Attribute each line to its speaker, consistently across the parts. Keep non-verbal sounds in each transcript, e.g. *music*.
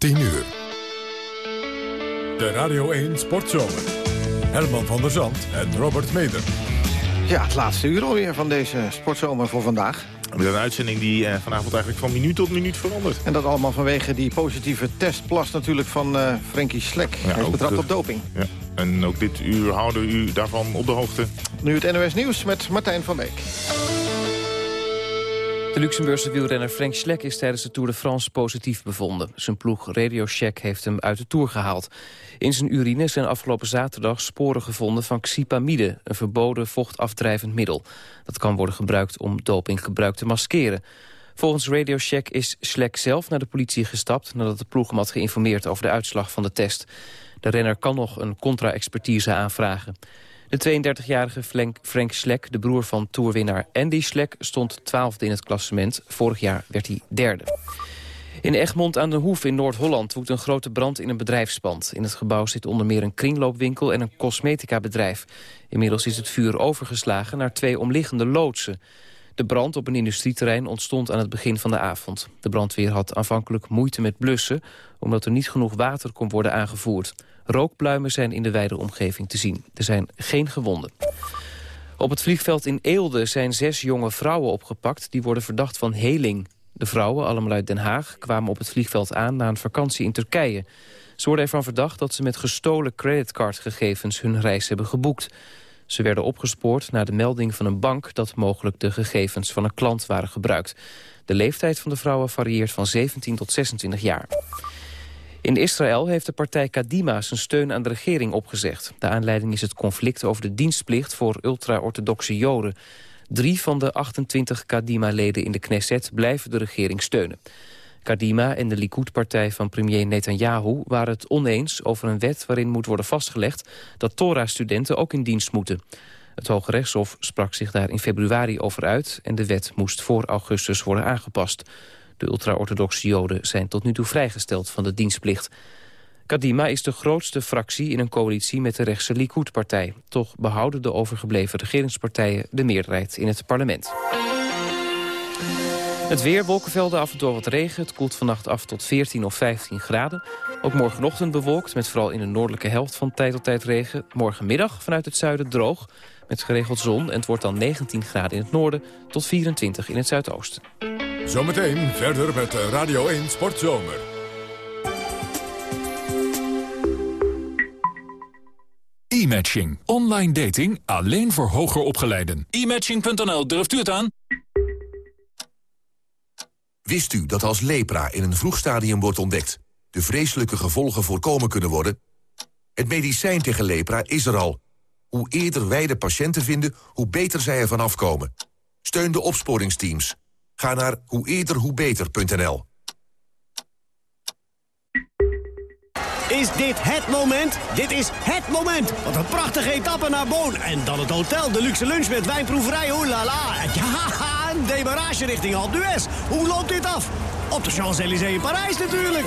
Speaker 1: 10 uur. De Radio 1 Sportzomer. Herman van der Zand en Robert Meder.
Speaker 2: Ja, het laatste uur alweer van deze sportzomer voor vandaag.
Speaker 3: Met een uitzending die eh, vanavond eigenlijk van minuut tot minuut verandert.
Speaker 2: En dat allemaal vanwege die positieve testplas natuurlijk van uh, Frankie Slek.
Speaker 3: Ja,
Speaker 2: Hij is betrapt
Speaker 3: de-
Speaker 2: op doping.
Speaker 3: Ja. En ook dit uur houden we u daarvan op de hoogte.
Speaker 2: Nu het NOS Nieuws met Martijn van Beek.
Speaker 4: De Luxemburgse wielrenner Frank Schleck is tijdens de Tour de France positief bevonden. Zijn ploeg Radio Shack heeft hem uit de Tour gehaald. In zijn urine zijn afgelopen zaterdag sporen gevonden van xipamide... een verboden vochtafdrijvend middel. Dat kan worden gebruikt om dopinggebruik te maskeren. Volgens Radio Shack is Schleck zelf naar de politie gestapt... nadat de ploeg hem had geïnformeerd over de uitslag van de test. De renner kan nog een contra-expertise aanvragen. De 32-jarige Frank, Slek, de broer van toerwinnaar Andy Slek... stond twaalfde in het klassement. Vorig jaar werd hij derde. In Egmond aan de Hoef in Noord-Holland woedt een grote brand in een bedrijfspand. In het gebouw zit onder meer een kringloopwinkel en een cosmetica-bedrijf. Inmiddels is het vuur overgeslagen naar twee omliggende loodsen. De brand op een industrieterrein ontstond aan het begin van de avond. De brandweer had aanvankelijk moeite met blussen... omdat er niet genoeg water kon worden aangevoerd. Rookpluimen zijn in de wijde omgeving te zien. Er zijn geen gewonden. Op het vliegveld in Eelde zijn zes jonge vrouwen opgepakt... die worden verdacht van heling. De vrouwen, allemaal uit Den Haag, kwamen op het vliegveld aan... na een vakantie in Turkije. Ze worden ervan verdacht dat ze met gestolen creditcardgegevens... hun reis hebben geboekt. Ze werden opgespoord na de melding van een bank... dat mogelijk de gegevens van een klant waren gebruikt. De leeftijd van de vrouwen varieert van 17 tot 26 jaar. In Israël heeft de partij Kadima zijn steun aan de regering opgezegd. De aanleiding is het conflict over de dienstplicht voor ultra-orthodoxe joden. Drie van de 28 Kadima-leden in de Knesset blijven de regering steunen. Kadima en de Likud-partij van premier Netanyahu waren het oneens over een wet waarin moet worden vastgelegd dat Torah-studenten ook in dienst moeten. Het Hoge Rechtshof sprak zich daar in februari over uit en de wet moest voor augustus worden aangepast. De ultra-orthodoxe joden zijn tot nu toe vrijgesteld van de dienstplicht. Kadima is de grootste fractie in een coalitie met de rechtse Likud-partij. Toch behouden de overgebleven regeringspartijen de meerderheid in het parlement. Het weer, wolkenvelden, af en toe wat regen. Het koelt vannacht af tot 14 of 15 graden. Ook morgenochtend bewolkt, met vooral in de noordelijke helft van tijd tot tijd regen. Morgenmiddag vanuit het zuiden droog, met geregeld zon. En het wordt dan 19 graden in het noorden tot 24 in het zuidoosten.
Speaker 1: Zometeen verder met de Radio 1 Sportzomer.
Speaker 5: E-matching. Online dating alleen voor hoger opgeleiden.
Speaker 6: E-matching.nl, durft u het aan?
Speaker 7: Wist u dat als lepra in een vroeg stadium wordt ontdekt... de vreselijke gevolgen voorkomen kunnen worden? Het medicijn tegen lepra is er al. Hoe eerder wij de patiënten vinden, hoe beter zij ervan afkomen. Steun de opsporingsteams. Ga naar hoe.
Speaker 8: Is dit het moment? Dit is het moment! Wat een prachtige etappe naar Boon. En dan het hotel, de luxe lunch met wijnproeverij, oh la la. Ja, een demarage richting Alpe d'Huez. Hoe loopt dit af? Op de Champs-Élysées in Parijs natuurlijk.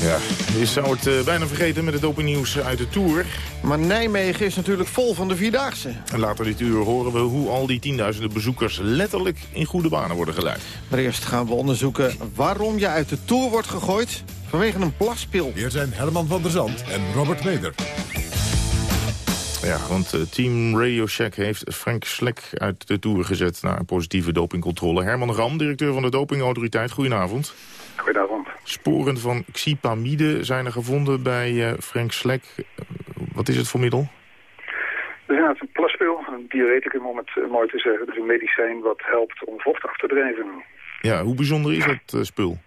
Speaker 3: Ja, je zou het eh, bijna vergeten met het opennieuws uit de Tour.
Speaker 2: Maar Nijmegen is natuurlijk vol van de Vierdaagse.
Speaker 3: En later dit uur horen we hoe al die tienduizenden bezoekers... letterlijk in goede banen worden geleid.
Speaker 2: Maar eerst gaan we onderzoeken waarom je uit de Tour wordt gegooid... vanwege een plaspil.
Speaker 1: Hier zijn Herman van der Zand en Robert Meder.
Speaker 3: Ja, want eh, Team Radio Shack heeft Frank Slek uit de Tour gezet... na een positieve dopingcontrole. Herman Ram, directeur van de dopingautoriteit. Goedenavond.
Speaker 9: Goedenavond.
Speaker 3: Sporen van xipamide zijn er gevonden bij eh, Frank Slek. Wat is het voor middel?
Speaker 9: Ja, het is een plaspil, een diureticum om het eh, mooi te zeggen. Dus een medicijn wat helpt om vocht af te drijven.
Speaker 3: Ja, hoe bijzonder is het eh, spul?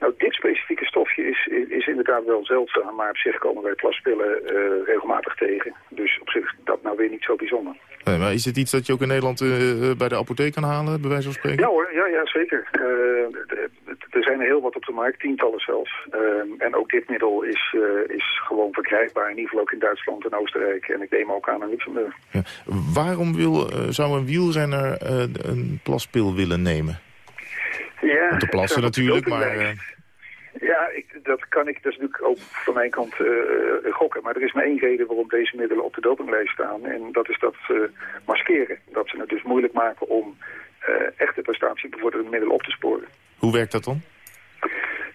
Speaker 9: Nou, dit specifieke stofje is, is, is inderdaad wel zeldzaam, maar op zich komen wij plaspillen uh, regelmatig tegen. Dus op zich dat nou weer niet zo bijzonder.
Speaker 3: Nee, maar is het iets dat je ook in Nederland uh, bij de apotheek kan halen, bij wijze van spreken?
Speaker 9: Ja hoor, ja, ja zeker. Uh, er zijn er heel wat op de markt, tientallen zelfs. en ook dit middel is, is gewoon verkrijgbaar, in ieder geval ook in Duitsland en Oostenrijk. En ik neem ook aan in Luxemburg.
Speaker 3: Ja. Waarom wil, zou een wielrenner een plaspil willen nemen?
Speaker 9: Ja,
Speaker 3: Om te plassen natuurlijk, maar...
Speaker 9: Ja, ik, dat kan ik, is natuurlijk ook van mijn kant uh, gokken. Maar er is maar één reden waarom deze middelen op de dopinglijst staan. En dat is dat ze maskeren. Dat ze het dus moeilijk maken om uh, echte prestatiebevorderende middelen op te sporen.
Speaker 3: Hoe werkt dat dan?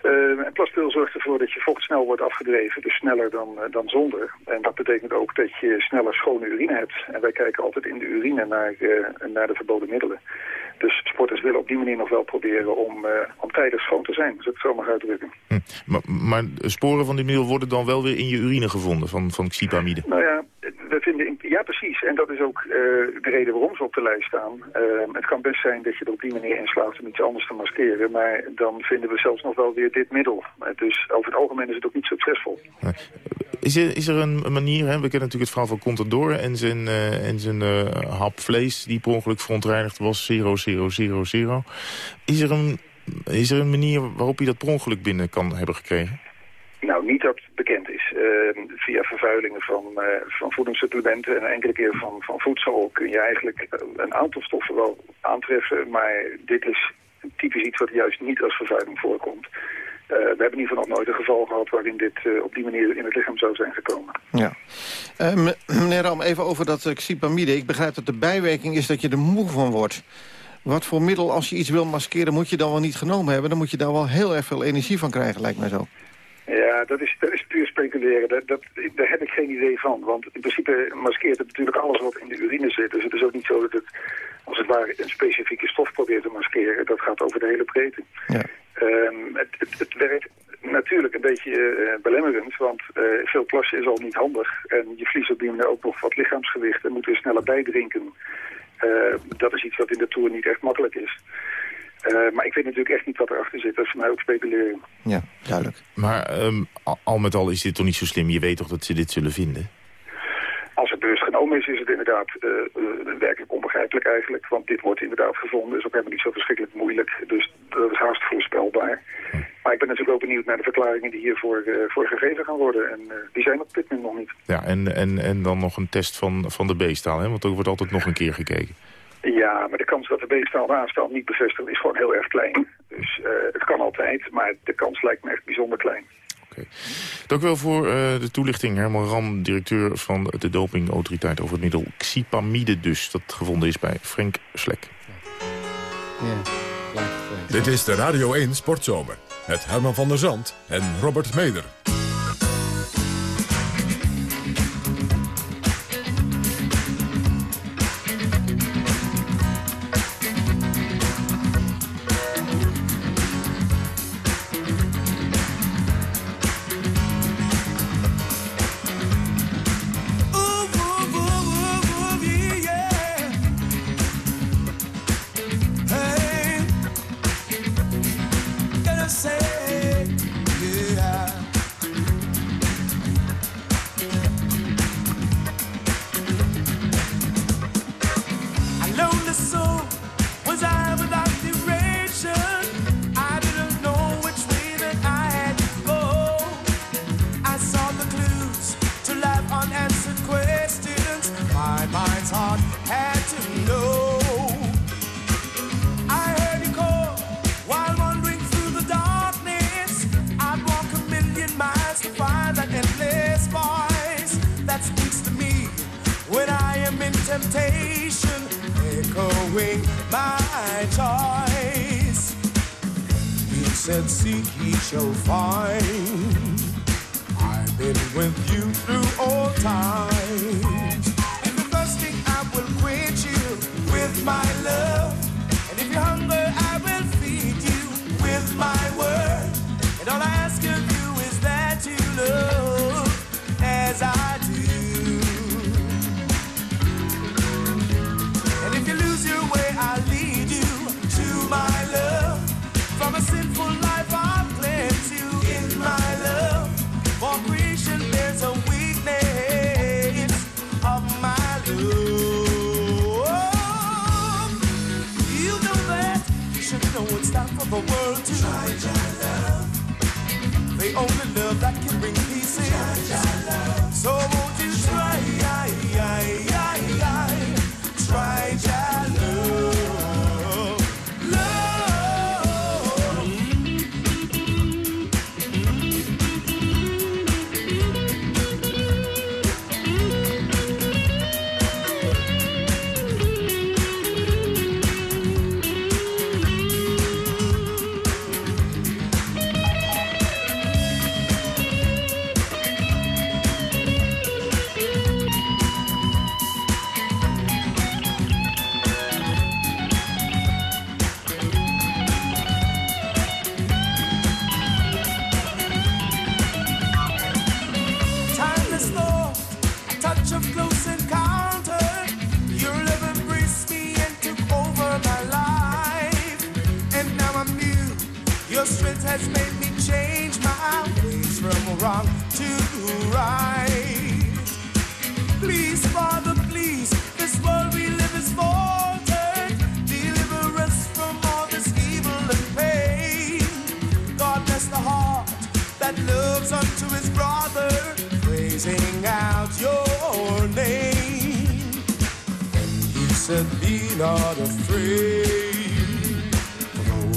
Speaker 9: Uh, een plaspil zorgt ervoor dat je vocht snel wordt afgedreven, dus sneller dan, uh, dan zonder. En dat betekent ook dat je sneller schone urine hebt. En wij kijken altijd in de urine naar, uh, naar de verboden middelen. Dus sporters willen op die manier nog wel proberen om, om tijdig schoon te zijn, als ik het zo mag uitdrukken.
Speaker 3: Hm. Maar, maar sporen van die middel worden dan wel weer in je urine gevonden van, van xipamide?
Speaker 9: Nou ja, ja precies. En dat is ook uh, de reden waarom ze op de lijst staan. Uh, het kan best zijn dat je er op die manier in slaagt om iets anders te maskeren. Maar dan vinden we zelfs nog wel weer dit middel. Dus over het algemeen is het ook niet succesvol.
Speaker 3: Is er, is er een manier, hè? we kennen natuurlijk het verhaal van Contador en zijn, uh, en zijn hap vlees die per ongeluk verontreinigd was, 0000. Is er een, is er een manier waarop hij dat per ongeluk binnen kan hebben gekregen?
Speaker 9: Nou, niet dat via vervuilingen van, uh, van voedingssupplementen en enkele keer van, van voedsel kun je eigenlijk een aantal stoffen wel aantreffen. Maar dit is typisch iets wat juist niet als vervuiling voorkomt. Uh, we hebben in ieder geval nog nooit een geval gehad waarin dit op die manier in het lichaam zou zijn gekomen.
Speaker 2: Ja. Meneer Ram, even over dat xipamide. Ik begrijp dat de bijwerking is dat je er moe van wordt. Wat voor middel, als je iets wil maskeren, moet je dan wel niet genomen hebben? Dan moet je daar wel heel erg veel energie van krijgen, lijkt mij zo.
Speaker 9: Ja, dat is, dat is puur speculeren. Dat, dat, daar heb ik geen idee van. Want in principe maskeert het natuurlijk alles wat in de urine zit. Dus het is ook niet zo dat het, als het ware, een specifieke stof probeert te maskeren. Dat gaat over de hele breedte.
Speaker 2: Ja.
Speaker 9: Um, het, het, het, werkt natuurlijk een beetje uh, belemmerend, want uh, veel plassen is al niet handig. En je verliest op die manier ook nog wat lichaamsgewicht en moet er sneller bijdrinken. Uh, dat is iets wat in de Tour niet echt makkelijk is. Uh, maar ik weet natuurlijk echt niet wat erachter zit. Dat is voor mij ook speculeren.
Speaker 2: Ja, duidelijk.
Speaker 3: Maar um, al met al is dit toch niet zo slim? Je weet toch dat ze dit zullen vinden?
Speaker 9: Als het bewust genomen is, is het inderdaad uh, uh, werkelijk onbegrijpelijk eigenlijk. Want dit wordt inderdaad gevonden. is ook helemaal niet zo verschrikkelijk moeilijk. Dus dat is haast voorspelbaar. Hm. Maar ik ben natuurlijk ook benieuwd naar de verklaringen die hiervoor uh, voor gegeven gaan worden. En die zijn op dit moment nog niet.
Speaker 3: Ja, en, en, en dan nog een test van, van de B-staal, hè? Want er wordt altijd nog een keer gekeken.
Speaker 9: Ja, maar de kans dat de B-staal de A-staal niet bevestigt is gewoon heel erg klein. Dus uh, het kan altijd, maar de kans lijkt me echt bijzonder klein.
Speaker 3: Oké. Okay. Dank u wel voor uh, de toelichting. Herman Ram, directeur van de dopingautoriteit over het middel xipamide dus. Dat gevonden is bij Frank Slek.
Speaker 1: Ja, Dit is de Radio 1 Sportzomer. Met Herman van der Zand en Robert Meder.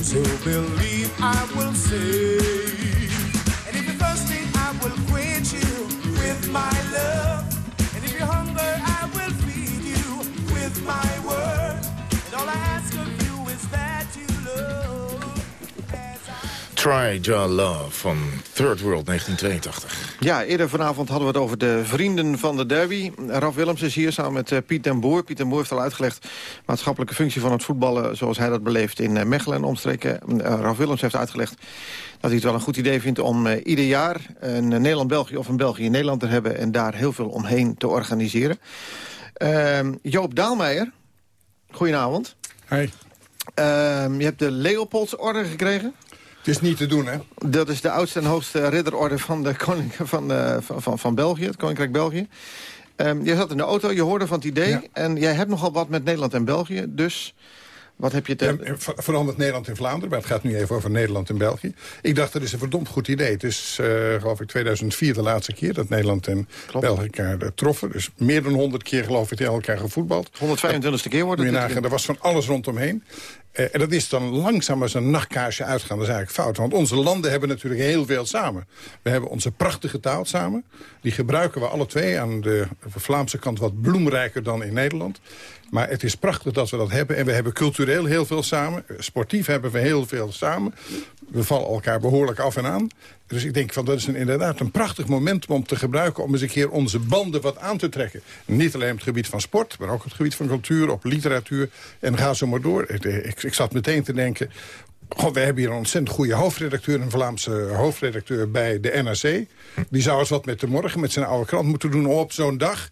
Speaker 10: Those who believe, I will save. And if you're thirsty, I will quench you with my love.
Speaker 3: Try Your Love van Third World 1982.
Speaker 2: Ja, eerder vanavond hadden we het over de vrienden van de derby. Raf Willems is hier samen met eh, Piet den Boer. Piet den Boer heeft al uitgelegd maatschappelijke functie van het voetballen... zoals hij dat beleeft in eh, Mechelen en omstreken. Eh, Raf Willems heeft uitgelegd dat hij het wel een goed idee vindt... om eh, ieder jaar een Nederland-België of een België-Nederland te hebben... en daar heel veel omheen te organiseren. Ehm, Joop Daalmeijer, goedenavond.
Speaker 11: Hey.
Speaker 2: Ehm, je hebt de Leopoldsorde gekregen.
Speaker 11: Het is niet te doen, hè?
Speaker 2: Dat is de oudste en hoogste ridderorde van, de koning, van, eh, van, van, van België, het Koninkrijk België. Ehm jij zat in de auto, je hoorde van het idee.
Speaker 11: Ja.
Speaker 2: En jij hebt nogal wat met Nederland en België. Dus wat heb je te...
Speaker 11: Ja, ver- verandert Nederland in Vlaanderen, maar het gaat nu even over Nederland en België. Ik dacht, dat is een verdomd goed idee. Het is, eh, geloof ik, 2004 de laatste keer dat Nederland en
Speaker 2: Klopt.
Speaker 11: België elkaar eh, troffen. Dus meer dan 100 keer, geloof ik, tegen elkaar gevoetbald.
Speaker 2: 125ste keer wordt het.
Speaker 11: er was van alles rondomheen. Eh, en dat is dan langzaam als een nachtkaarsje uitgaan. Dat is eigenlijk fout. Want onze landen hebben natuurlijk heel veel samen. We hebben onze prachtige taal samen. Die gebruiken we alle twee. Aan de Vlaamse kant wat bloemrijker dan in Nederland. Maar het is prachtig dat we dat hebben. En we hebben cultureel heel veel samen. Sportief hebben we heel veel samen. We vallen elkaar behoorlijk af en aan. Dus ik denk van dat is inderdaad een prachtig moment om te gebruiken... om eens een keer onze banden wat aan te trekken. Niet alleen op het gebied van sport, maar ook op het gebied van cultuur... op literatuur en ga zo maar door. Ik, ik, zat meteen te denken... We hebben hier een ontzettend goede hoofdredacteur... een Vlaamse hoofdredacteur bij de NRC. Die zou eens wat met de morgen, met zijn oude krant moeten doen... om op zo'n dag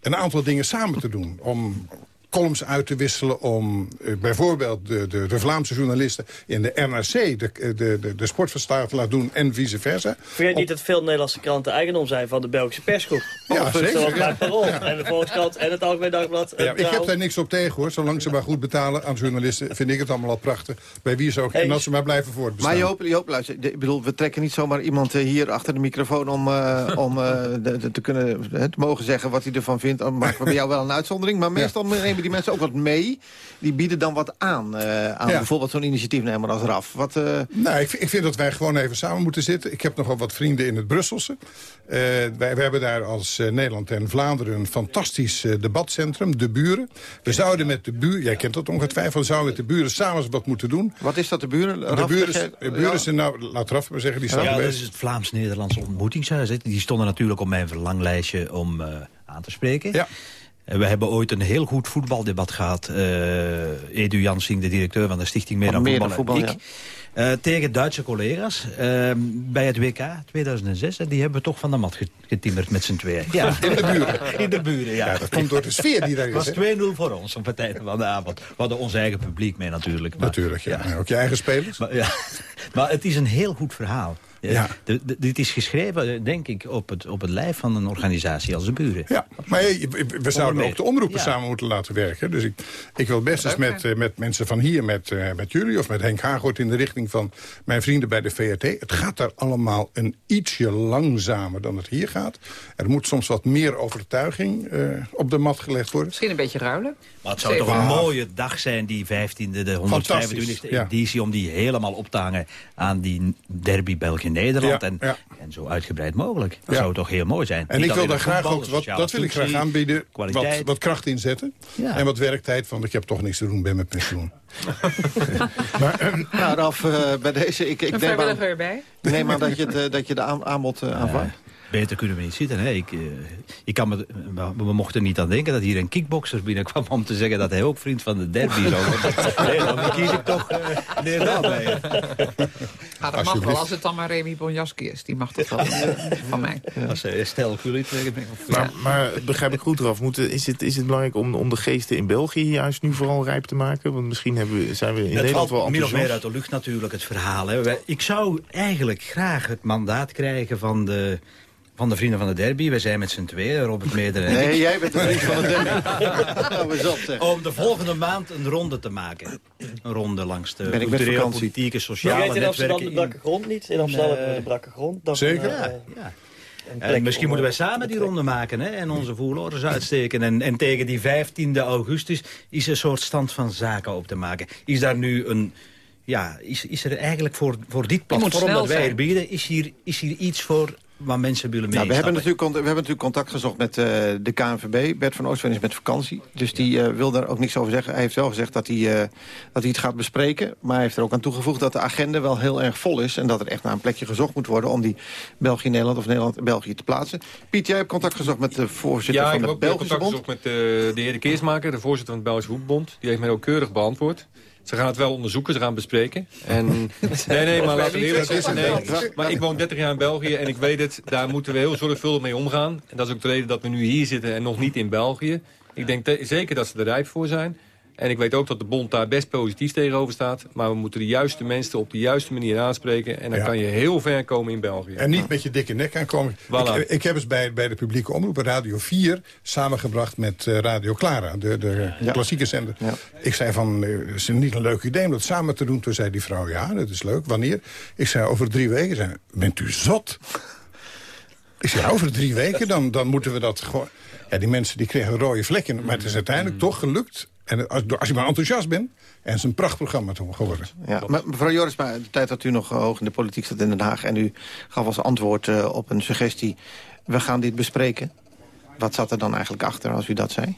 Speaker 11: een aantal dingen samen te doen. Om columns uit te wisselen om eh, bijvoorbeeld de, de, de Vlaamse journalisten in de NRC de, de, de, de sportverslagen te laten doen en vice versa.
Speaker 12: Vergeet niet dat veel Nederlandse kranten eigendom zijn van de Belgische persgroep.
Speaker 11: Ja, zeker,
Speaker 12: Zoals
Speaker 11: ja. Ja.
Speaker 12: en de Volkskrant en het Algemeen Dagblad.
Speaker 11: Ja, ik heb daar niks op tegen hoor. Zolang ze maar goed betalen aan journalisten vind ik het allemaal al prachtig. Bij wie ze ook. En dat ze maar blijven voortbestaan.
Speaker 2: Maar Joop, Joop luister, de- ik bedoel, we trekken niet zomaar iemand eh, hier achter de microfoon... om, eh, om eh, de- de- te kunnen eh, te mogen zeggen wat hij ervan vindt. We bij jou wel een uitzondering. Maar meestal nemen die mensen ook wat mee. Die bieden dan wat aan. eh, aan
Speaker 11: Ja.
Speaker 2: bijvoorbeeld zo'n initiatiefnemer als RAF. Wat, eh,
Speaker 11: Nou, ik, vind- ik vind dat wij gewoon even samen moeten zitten. Ik heb nogal wat vrienden in het Brusselse. Eh, wij, we hebben daar als Nederland en Vlaanderen een fantastisch debatcentrum, De Buren. We zouden met de buren, jij kent dat ongetwijfeld, we zouden met de buren samen eens wat moeten doen.
Speaker 2: wat is dat, de buren?
Speaker 11: De
Speaker 2: Raf,
Speaker 11: buren, de buren
Speaker 2: ja.
Speaker 11: zijn, nou, laat Raf maar zeggen, die staan
Speaker 13: Ja, dat is het Vlaams-Nederlands ontmoetingshuis. hè. Die stonden natuurlijk op mijn verlanglijstje om eh, aan te spreken.
Speaker 11: Ja.
Speaker 13: En we hebben ooit een heel goed voetbaldebat gehad. eh, Edu Jansing, de directeur van de Stichting Meer dan Voetbal, ik. eh, tegen Duitse collega's eh, bij het WK 2006. En die hebben we toch van de mat ge- getimmerd met z'n tweeën. Ja. *laughs*
Speaker 11: In de buren.
Speaker 13: In de buren, ja.
Speaker 11: Ja, dat komt door de sfeer die daar *laughs*
Speaker 13: Het
Speaker 11: is.
Speaker 13: was
Speaker 11: hè?
Speaker 13: 2-0 voor ons op het einde van de avond. We hadden ons eigen publiek mee natuurlijk. Maar,
Speaker 11: Natuurlijk, ja. En Ook je eigen spelers.
Speaker 13: Maar, ja. *laughs* maar het is een heel goed verhaal.
Speaker 11: Ja.
Speaker 13: De- de- dit is geschreven, denk ik, op het, op het lijf van een organisatie als de buren.
Speaker 11: Ja, maar je- we- zouden ook de omroepen
Speaker 13: Ja.
Speaker 11: samen moeten laten werken. Dus ik, ik wil best eens met, eh, met mensen van hier, met, eh, met jullie... of met Henk Hagoort in de richting van mijn vrienden bij de VRT. Het gaat daar allemaal een ietsje langzamer dan het hier gaat. Er moet soms wat meer overtuiging eh, op de mat gelegd worden.
Speaker 14: Misschien een beetje ruilen.
Speaker 13: Maar het zou toch een mooie dag zijn, die 15e, de 125e
Speaker 11: ja.
Speaker 13: editie... om die helemaal op te hangen aan die derby België-Nederland.
Speaker 11: Ja,
Speaker 13: en,
Speaker 11: ja.
Speaker 13: en zo uitgebreid mogelijk. Dat
Speaker 11: Ja.
Speaker 13: zou toch heel mooi zijn.
Speaker 11: En
Speaker 13: Niet
Speaker 11: ik wil daar graag ook, wat, dat wil ik graag aanbieden, wat,
Speaker 13: kwaliteit.
Speaker 11: wat kracht inzetten.
Speaker 13: Ja.
Speaker 11: En wat werktijd, want ik heb toch niks te doen bij mijn pensioen. *laughs*
Speaker 2: Nou, Ralf, eh, bij deze... Ik, ik
Speaker 14: Een
Speaker 2: neem aan,
Speaker 14: vrijwilliger erbij.
Speaker 2: neem aan dat je, het, eh, dat je de aan- aanbod aanvaardt.
Speaker 13: Beter kunnen we niet zitten. Hè? Ik, eh, ik kan me, we, we mochten niet aan denken dat hier een kickboxer binnenkwam... om te zeggen dat hij ook vriend van de derby zou worden. *laughs* Nee, dan kies ik toch uh, meneer Daarbij.
Speaker 14: Ja, dat mag wel, als het dan maar Remy Bonjaski is. Die mag dat wel eh, *laughs* van mij.
Speaker 13: Als uh, Stel Kulit.
Speaker 3: Maar, maar begrijp ik goed eraf, moeten, is, het, is het belangrijk om, om de geesten in België juist nu vooral rijp te maken? Want misschien hebben we, zijn we in
Speaker 13: het
Speaker 3: Nederland wel
Speaker 13: min of
Speaker 3: enthousiast.
Speaker 13: meer uit de lucht natuurlijk, het verhaal. Hè. Ik zou eigenlijk graag het mandaat krijgen van de, van de vrienden van de derby. Wij zijn met z'n tweeën, Robert Meder en
Speaker 2: Nee,
Speaker 13: ik.
Speaker 2: jij bent de vriend van de derby. *laughs*
Speaker 13: Om de volgende maand een ronde te maken. Een ronde langs de
Speaker 2: Ben ik met
Speaker 13: politieke,
Speaker 12: Je
Speaker 13: sociale
Speaker 12: weet in Amsterdam de
Speaker 13: netwerken.
Speaker 12: brakke grond niet. In Amsterdam
Speaker 13: Nee.
Speaker 12: hebben we de brakke grond. Dan,
Speaker 11: Zeker.
Speaker 12: eh,
Speaker 13: Ja, En
Speaker 12: plek
Speaker 13: misschien moeten wij
Speaker 12: eh,
Speaker 13: samen die ronde maken hè, en onze voerlorens uitsteken. En, en tegen die 15e augustus is een soort stand van zaken op te maken. Is daar nu een... Ja, is, is er eigenlijk voor, voor dit platform dat wij
Speaker 14: zijn.
Speaker 13: er bieden... is hier, is hier iets voor waar mensen willen
Speaker 2: Nou, we, hebben natuurlijk, we hebben natuurlijk contact gezocht met eh, de KNVB. Bert van Oostveen is met vakantie. Dus die eh, wil daar ook niks over zeggen. Hij heeft wel gezegd dat hij, eh, dat hij het gaat bespreken. Maar hij heeft er ook aan toegevoegd dat de agenda wel heel erg vol is. En dat er echt naar een plekje gezocht moet worden... om die België-Nederland of Nederland-België te plaatsen. Piet, jij hebt contact gezocht met de voorzitter
Speaker 15: Ja, ik
Speaker 2: van
Speaker 15: heb
Speaker 2: de
Speaker 15: ook weer
Speaker 2: Belgische
Speaker 15: contact
Speaker 2: Bond.
Speaker 15: gezocht met de heer De Keersmaker, de voorzitter van het Belgische Voetbalbond. Die heeft mij ook keurig beantwoord. Ze gaan het wel onderzoeken, ze gaan het bespreken. En, *laughs* nee, nee, maar laten we eerlijk zijn. Nee, maar ik woon 30 jaar in België en ik weet het, daar moeten we heel zorgvuldig mee omgaan. En dat is ook de reden dat we nu hier zitten en nog niet in België. Ik denk zeker dat ze er rijp voor zijn. En ik weet ook dat de bond daar best positief tegenover staat. Maar we moeten de juiste mensen op de juiste manier aanspreken. En dan
Speaker 11: Ja.
Speaker 15: kan je heel ver komen in België.
Speaker 11: En niet met je dikke nek aankomen.
Speaker 15: Voilà.
Speaker 11: Ik, ik heb eens bij, bij de publieke omroep Radio 4 samengebracht met eh, Radio Clara, de, de klassieke zender. Ik zei van, eh, het is niet een leuk idee om dat samen te doen. Toen zei die vrouw, ja, dat is leuk. Wanneer? Ik zei, over drie weken. Zei, bent u zot? Ik zei, over drie weken, dan, dan moeten we dat gewoon... Ja, die mensen die kregen rode vlekken. Maar het is uiteindelijk toch gelukt. En als, als je maar enthousiast bent. En het is een prachtprogramma te- geworden.
Speaker 2: Ja, maar mevrouw Jorisma, de tijd dat u nog eh, hoog in de politiek zat in Den Haag... en u gaf als antwoord eh, op een suggestie... we gaan dit bespreken. Wat zat er dan eigenlijk achter als u dat zei?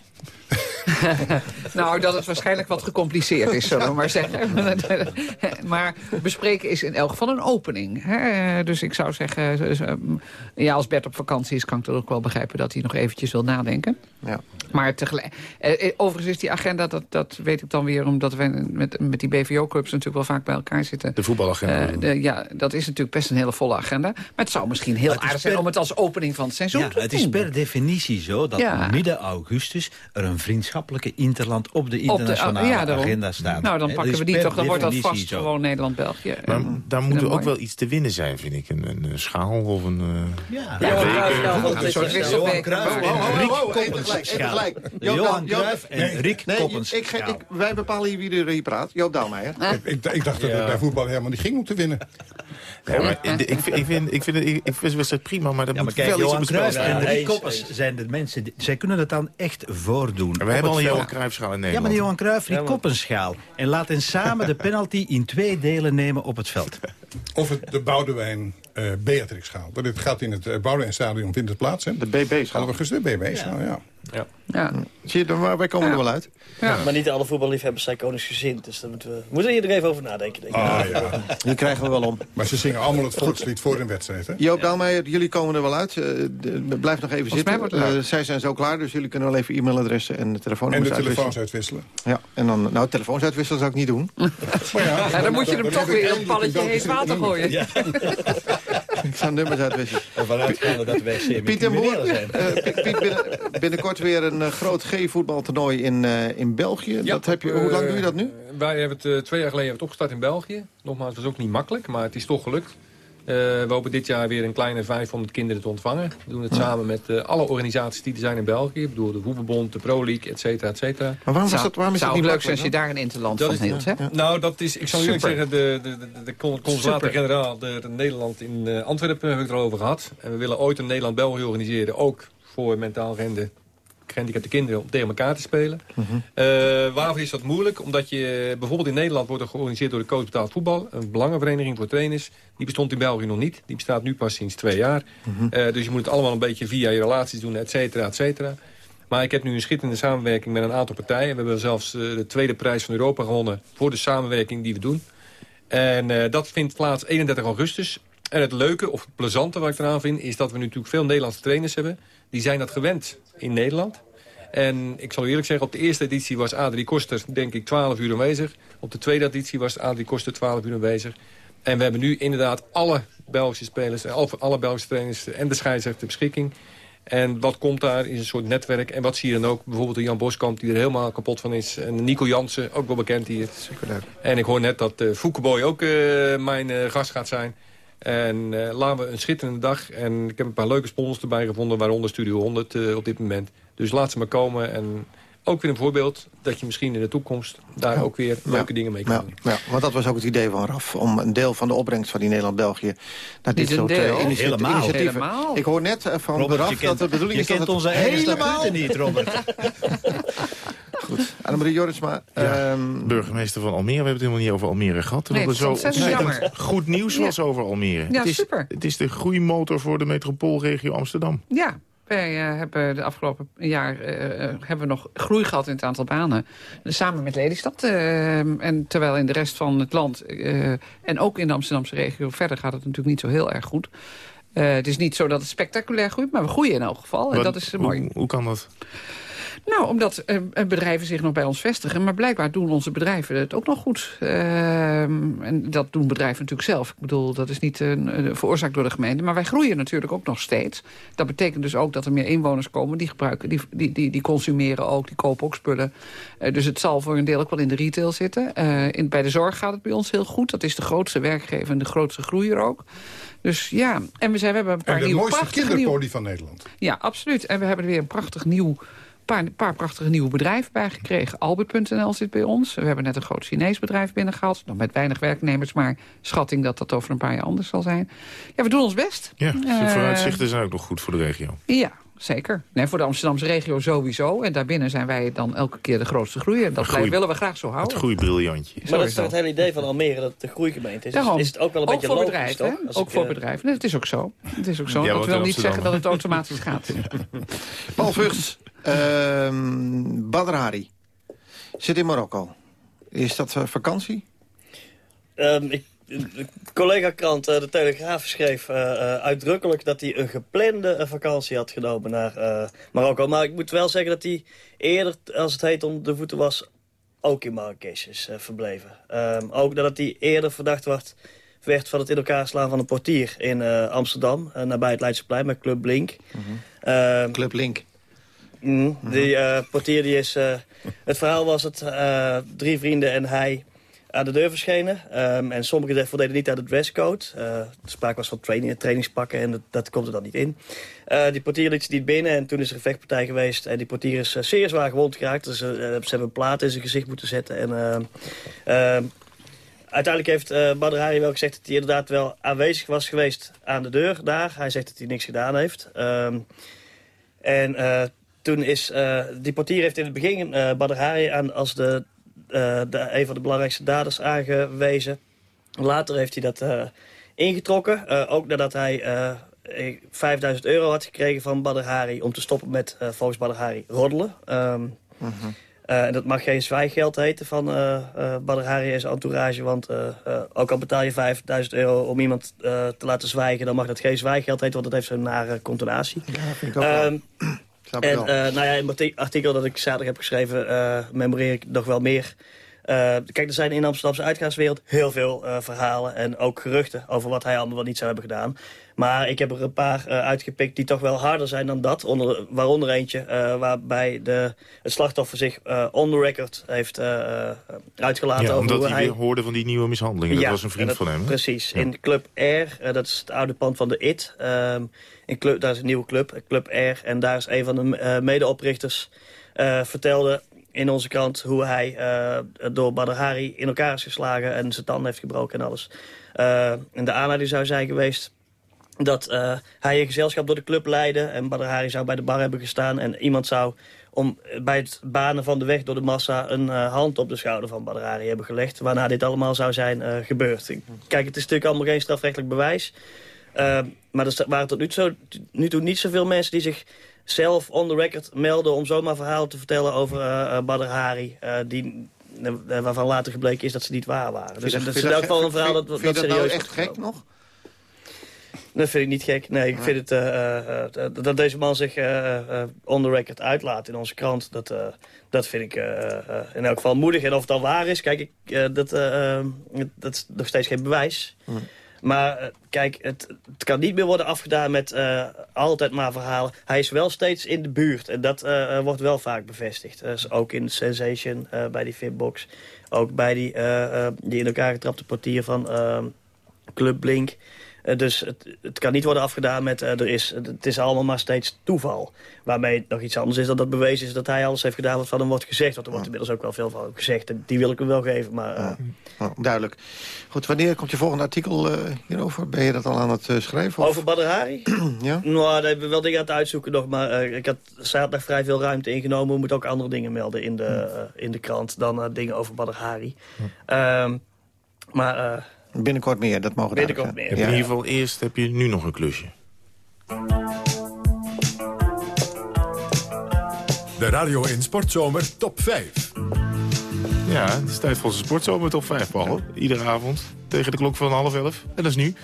Speaker 2: *laughs* *laughs*
Speaker 14: nou, dat het waarschijnlijk wat gecompliceerd is, zullen we maar zeggen. *laughs* maar bespreken is in elk geval een opening. Hè? Dus ik zou zeggen, dus, eh, ja, als Bert op vakantie is... kan ik dat ook wel begrijpen dat hij nog eventjes wil nadenken.
Speaker 2: Ja.
Speaker 14: Maar tegelijk, eh, eh, overigens is die agenda, dat, dat weet ik dan weer... omdat we met, met die BVO-clubs natuurlijk wel vaak bij elkaar zitten.
Speaker 3: De voetbalagenda.
Speaker 14: Eh, de- ja, dat is natuurlijk best een hele volle agenda. Maar het zou misschien heel aardig zijn
Speaker 13: per-
Speaker 14: om het als opening van het seizoen
Speaker 13: Ja,
Speaker 14: te
Speaker 13: het is per definitie zo dat
Speaker 14: Ja.
Speaker 13: midden augustus... er een vriendschappelijke interland op de
Speaker 14: Op de-
Speaker 13: internationale
Speaker 14: ja,
Speaker 13: agenda staat.
Speaker 14: Nou, dan pakken
Speaker 13: dat
Speaker 14: we die toch. Dan wordt dat vast
Speaker 13: zo.
Speaker 14: gewoon Nederland-België.
Speaker 3: Maar
Speaker 14: En-
Speaker 3: daar moet er ook wel iets te winnen zijn, vind ik. Een, een, schaal of een... eh,
Speaker 14: Ja,
Speaker 3: een Ja,
Speaker 14: dit soort
Speaker 13: Johan
Speaker 14: wisselweken.
Speaker 13: Cruijff
Speaker 14: Oh, oh,
Speaker 13: en Rick
Speaker 2: oh, oh.
Speaker 13: De Johan Cruijff en
Speaker 2: nee,
Speaker 13: Koppens
Speaker 2: Wij bepalen hier wie er hier praat. Joop Daalmeijer.
Speaker 11: Ik, dacht dat het bij voetbal helemaal niet ging om te winnen.
Speaker 3: Ja, maar ik, ik, vind, ik, vind, ik, vind, het- ik vind de wedstrijd prima, maar dat
Speaker 13: Ja, maar
Speaker 3: moet
Speaker 13: kijk,
Speaker 3: wel iets op
Speaker 13: Johan
Speaker 3: het spel
Speaker 13: Cruijff
Speaker 3: staan.
Speaker 13: en Rick
Speaker 12: eens,
Speaker 13: Koppers zijn de mensen... die- zij kunnen het dan echt voordoen.
Speaker 3: We hebben een. Johan Cruijffschaal in
Speaker 13: Ja, maar
Speaker 3: Nederland.
Speaker 13: die Johan Cruijff, Rick Koppenschaal. En laat hen samen de penalty in twee delen nemen op het veld. *laughs*
Speaker 11: Of het de Boudewijn eh Beatrix-schaal. Want Dit gaat in het uh, Boudewijnstadion vindt het plaats. Hè?
Speaker 2: De BB-schaal.
Speaker 11: De BB-schaal, ja.
Speaker 15: Ja.
Speaker 14: Ja.
Speaker 2: Zie je, maar wij komen er wel uit.
Speaker 12: Maar niet alle voetballiefhebbers zijn koningsgezind. Dus daar moeten we moeten hier er even over nadenken. Denk ik.
Speaker 11: Ah, ja.
Speaker 2: Die krijgen we wel om.
Speaker 11: Maar ze zingen allemaal het volkslied voor een wedstrijd, hè?
Speaker 2: Joop Daalmeijer, jullie komen er wel uit. Eh, blijf nog even
Speaker 14: Volgens mij
Speaker 2: zitten. Eh, zij zijn zo klaar, dus jullie kunnen wel even e-mailadressen en de
Speaker 11: En
Speaker 2: telefoonnummers
Speaker 11: de telefoons
Speaker 2: uitwisselen.
Speaker 11: uitwisselen.
Speaker 2: Ja, en dan, nou, telefoons uitwisselen zou ik niet doen.
Speaker 11: Maar *laughs* ja,
Speaker 14: Ja, dan moet je hem
Speaker 11: dan
Speaker 14: toch weer een palletje heet water gooien.
Speaker 13: Ja.
Speaker 2: ik zou nummers uitwisselen.
Speaker 13: Uitgaande dat wij
Speaker 2: Piet en Boer, eh, Piet, Piet, binnen- binnenkort weer een eh, groot G-voetbaltoernooi in, eh, in België.
Speaker 15: Ja,
Speaker 2: dat heb je, hoe lang
Speaker 15: eh,
Speaker 2: doe je dat nu?
Speaker 15: Wij hebben het eh, twee jaar geleden het opgestart in België. Nogmaals, het was ook niet makkelijk, maar het is toch gelukt. we hopen dit jaar weer een kleine 500 kinderen te ontvangen. We doen het samen met uh, alle organisaties die er zijn in België. Ik bedoel de Voetbalbond, de Pro League, et cetera, et cetera.
Speaker 2: Maar waarom, was dat, waarom is
Speaker 14: het
Speaker 2: niet
Speaker 14: leuk als je daar een interland van hield, hè?
Speaker 15: Nou, dat is, ik zal jullie zeggen, de, de, de, de consulaten-generaal de, de, Nederland in uh, Antwerpen hebben we het erover gehad. En we willen ooit een Nederland-België organiseren, ook voor mentaal rende gehandicapte kinderen om tegen elkaar te spelen. Uh waarvoor is dat moeilijk? Omdat je bijvoorbeeld in Nederland wordt er georganiseerd door de coach betaald voetbal. Een belangenvereniging voor trainers. Die bestond in België nog niet. Die bestaat nu pas sinds twee jaar. Mhm. Eh, dus je moet het allemaal een beetje via je relaties doen, et cetera, et cetera. Maar ik heb nu een schitterende samenwerking met een aantal partijen. We hebben zelfs eh, de tweede prijs van Europa gewonnen voor de samenwerking die we doen. En dat vindt plaats 31 augustus. En het leuke, of het plezante wat ik eraan vind... is dat we nu natuurlijk veel Nederlandse trainers hebben. Die zijn dat gewend in Nederland. En ik zal u eerlijk zeggen, op de eerste editie was Adrie Koster denk ik 12 uur aanwezig. Op de tweede editie was Adrie Koster 12 uur aanwezig. En we hebben nu inderdaad alle Belgische spelers, alle Belgische trainers en de scheidsrechter ter beschikking. En wat komt daar is een soort netwerk. En wat zie je dan ook? Bijvoorbeeld Jan Boskamp die er helemaal kapot van is. En Nico Jansen, ook wel bekend hier. Superleuk. En ik hoor net dat uh, Foukeboy ook uh, mijn uh, gast gaat zijn. En uh, laten we een schitterende dag. En ik heb een paar leuke sponsors erbij gevonden, waaronder Studio 100 uh, op dit moment. Dus laat ze maar komen en ook weer een voorbeeld dat je misschien in de toekomst daar ook weer leuke dingen mee kan doen.
Speaker 2: Ja, want dat was ook het idee van Raf. Om een deel van de opbrengst van die Nederland-België naar dit soort uh, initiatieven.
Speaker 13: Helemaal.
Speaker 2: initiatieven. Ik hoor net van Robert, Raf dat de bedoeling is dat
Speaker 13: het onze helemaal niet, Robert. *laughs*
Speaker 2: Goed. Annemarie Jorisma.
Speaker 3: Ja, um... Burgemeester van Almere. We hebben het helemaal niet over Almere gehad.
Speaker 14: Terwijl
Speaker 3: nee,
Speaker 14: er zo jammer.
Speaker 3: goed nieuws was over Almere.
Speaker 14: Ja,
Speaker 3: het is,
Speaker 14: super.
Speaker 3: Het is de groeimotor voor de metropoolregio Amsterdam.
Speaker 14: Ja, wij uh, hebben de afgelopen jaar uh, hebben we nog groei gehad in het aantal banen. Samen met Lelystad. Uh, en terwijl in de rest van het land en ook in de Amsterdamse regio verder gaat het natuurlijk niet zo heel erg goed. het is niet zo dat het spectaculair groeit, maar we groeien in elk geval. En dat is mooi.
Speaker 3: Hoe, hoe kan dat?
Speaker 14: Nou, omdat uh, bedrijven zich nog bij ons vestigen. Maar blijkbaar doen onze bedrijven het ook nog goed. Uh, en dat doen bedrijven natuurlijk zelf. Ik bedoel, dat is niet uh, veroorzaakt door de gemeente. Maar wij groeien natuurlijk ook nog steeds. Dat betekent dus ook dat er meer inwoners komen. Die gebruiken, die, die, die, die consumeren ook, die kopen ook spullen. dus het zal voor een deel ook wel in de retail zitten. in, bij de zorg gaat het bij ons heel goed. Dat is de grootste werkgever en de grootste groeier ook. Dus ja, en we, zijn, we hebben een paar
Speaker 11: en de
Speaker 14: nieuwe
Speaker 11: mooiste kinderpolie van Nederland.
Speaker 14: Ja, absoluut. En we hebben weer een prachtig nieuw paar, paar prachtige nieuwe bedrijven bijgekregen. Albert.nl zit bij ons. We hebben net een groot Chinees bedrijf binnengehaald. Nog met weinig werknemers, maar schatting dat dat over een paar jaar anders zal zijn. Ja, we doen ons best.
Speaker 3: Ja, de vooruitzichten zijn ook nog goed voor de regio.
Speaker 14: Ja, zeker. Nee, voor de Amsterdamse regio sowieso. En daarbinnen zijn wij dan elke keer de grootste groei. En dat groei, willen we graag zo houden.
Speaker 3: Het groeibriljantje.
Speaker 12: Maar dat is toch het hele idee van Almere, dat het de groeigemeente is.
Speaker 14: Daarom.
Speaker 12: is het ook wel een
Speaker 14: ook
Speaker 12: beetje
Speaker 14: voor
Speaker 12: logisch,
Speaker 14: bedrijven,
Speaker 12: toch?
Speaker 14: Ook
Speaker 12: ik,
Speaker 14: voor
Speaker 12: uh...
Speaker 14: bedrijven. Nee, het is ook zo. Het is ook zo.
Speaker 3: Ja,
Speaker 14: dat wil niet zeggen dat het automatisch gaat. *laughs*
Speaker 2: Paul Vugts, uh, Badr Hari zit in Marokko. Is dat uh, vakantie?
Speaker 12: Um, ik collega-krant uh, De Telegraaf schreef uh, uh, uitdrukkelijk dat hij een geplande vakantie had genomen naar Marokko. Maar ik moet wel zeggen dat hij eerder, als het heet, onder de voeten was, ook in Marrakesh is verbleven. Um, ook dat hij eerder verdacht werd, werd van het in elkaar slaan van een portier in Amsterdam, nabij het Leidseplein, met Club Link.
Speaker 2: Mm -hmm. Club Link.
Speaker 12: Mm, die portier die is... het verhaal was dat drie vrienden en hij aan de deur verschenen. Um, en sommigen voldeden niet aan de dresscode. De sprake was van training, trainingspakken en dat, dat komt er dan niet in. Die portier liet ze niet binnen en toen is er een vechtpartij geweest. En die portier is zeer zwaar gewond geraakt. Dus ze hebben een plaat in zijn gezicht moeten zetten. En, ehm, uiteindelijk heeft uh, wel gezegd dat hij inderdaad wel aanwezig was geweest aan de deur daar. Hij zegt dat hij niks gedaan heeft. Um, en toen is, die portier heeft in het begin Badr Hari aan als de uh, de, een van de belangrijkste daders aangewezen. Later heeft hij dat uh, ingetrokken. Uh, ook nadat hij 5000 euro had gekregen van Badr Hari... om te stoppen met, volgens Badr Hari, roddelen. Um, -huh. en dat mag geen zwijggeld heten van Badr Hari en zijn entourage. Want ook al betaal je 5000 euro om iemand te laten zwijgen... dan mag dat geen zwijggeld heten, want dat heeft zo'n nare contonatie.
Speaker 2: Ja, vind ik ook wel.
Speaker 12: Um, en uh, nou ja, in het artikel dat ik zaterdag heb geschreven... Uh, memoreer ik nog wel meer kijk, er zijn in de Amsterdamse uitgaanswereld heel veel uh, verhalen... en ook geruchten over wat hij allemaal wel niet zou hebben gedaan. Maar ik heb er een paar uh, uitgepikt die toch wel harder zijn dan dat. Onder, waaronder eentje waarbij de, het slachtoffer zich on the record heeft uitgelaten.
Speaker 3: Ja,
Speaker 12: over
Speaker 3: omdat
Speaker 12: hoe
Speaker 3: hij weer hoorde van die nieuwe mishandelingen. Dat was een vriend
Speaker 12: dat-
Speaker 3: van hem. hè?
Speaker 12: Precies. In Club R, dat is het oude pand van de IT. ehm, in club, daar is een nieuwe club, Club R. En daar is een van de eh, medeoprichters eh, vertelde in onze krant... hoe hij eh, door Badr Hari in elkaar is geslagen en zijn tanden heeft gebroken en alles. Eh, en de aanleiding zou zijn geweest dat eh, hij een gezelschap door de club leidde... en Badr Hari zou bij de bar hebben gestaan... en iemand zou om, bij het banen van de weg door de massa... een hand op de schouder van Badr Hari hebben gelegd... waarna dit allemaal zou zijn gebeurd. Kijk, het is natuurlijk allemaal geen strafrechtelijk bewijs... Uh, maar er waren tot nu toe, nu toe niet zoveel mensen die zich zelf on the record melden... om zomaar verhalen te vertellen over uh, Badr Hari... eh, die, waarvan later gebleken is dat ze niet waar waren. Dus dat is in elk geval een verhaal dat, dat
Speaker 2: Vind je dat
Speaker 12: serieus
Speaker 2: nou echt gek nog?
Speaker 12: Dat vind ik niet gek. Nee, ik vind het dat deze man zich on the record uitlaat in onze krant. Dat, dat vind ik in elk geval moedig. En of het al waar is, kijk, ik, dat, eh, eh, dat is nog steeds geen bewijs. Maar eh, kijk, het, het kan niet meer worden afgedaan met eh, altijd maar verhalen. Hij is wel steeds in de buurt. En dat eh, wordt wel vaak bevestigd. Ook in Sensation, bij die Fitbox. Ook bij die, die in elkaar getrapte portier van Club Blink. Eh, dus het, het kan niet worden afgedaan met eh, er is, het is allemaal maar steeds toeval. Waarmee nog iets anders is dan dat bewezen is dat hij alles heeft gedaan wat van hem wordt gezegd. Want er wordt inmiddels ook wel veel van gezegd. En die wil ik hem wel geven. Maar, eh,
Speaker 2: duidelijk. Goed, wanneer komt je volgende artikel hierover? Ben je dat al aan het schrijven? of-
Speaker 12: Over Badr Hari? *clears throat*
Speaker 2: ja?
Speaker 12: Nou, daar hebben we wel dingen aan het uitzoeken nog. Maar ik had zaterdag vrij veel ruimte ingenomen. We moeten ook andere dingen melden in de, eh, in de krant dan dingen over Badr Hari. Ehm, maar eh,
Speaker 2: Binnenkort meer, dat mogen
Speaker 12: Binnenkort meer.
Speaker 3: In ieder geval eerst heb je nu nog een klusje.
Speaker 1: De Radio 1 Sportzomer Top 5.
Speaker 3: Ja, het is tijd voor onze sportzomer top 5, Paul. Iedere avond tegen de klok van half elf. En dat is nu.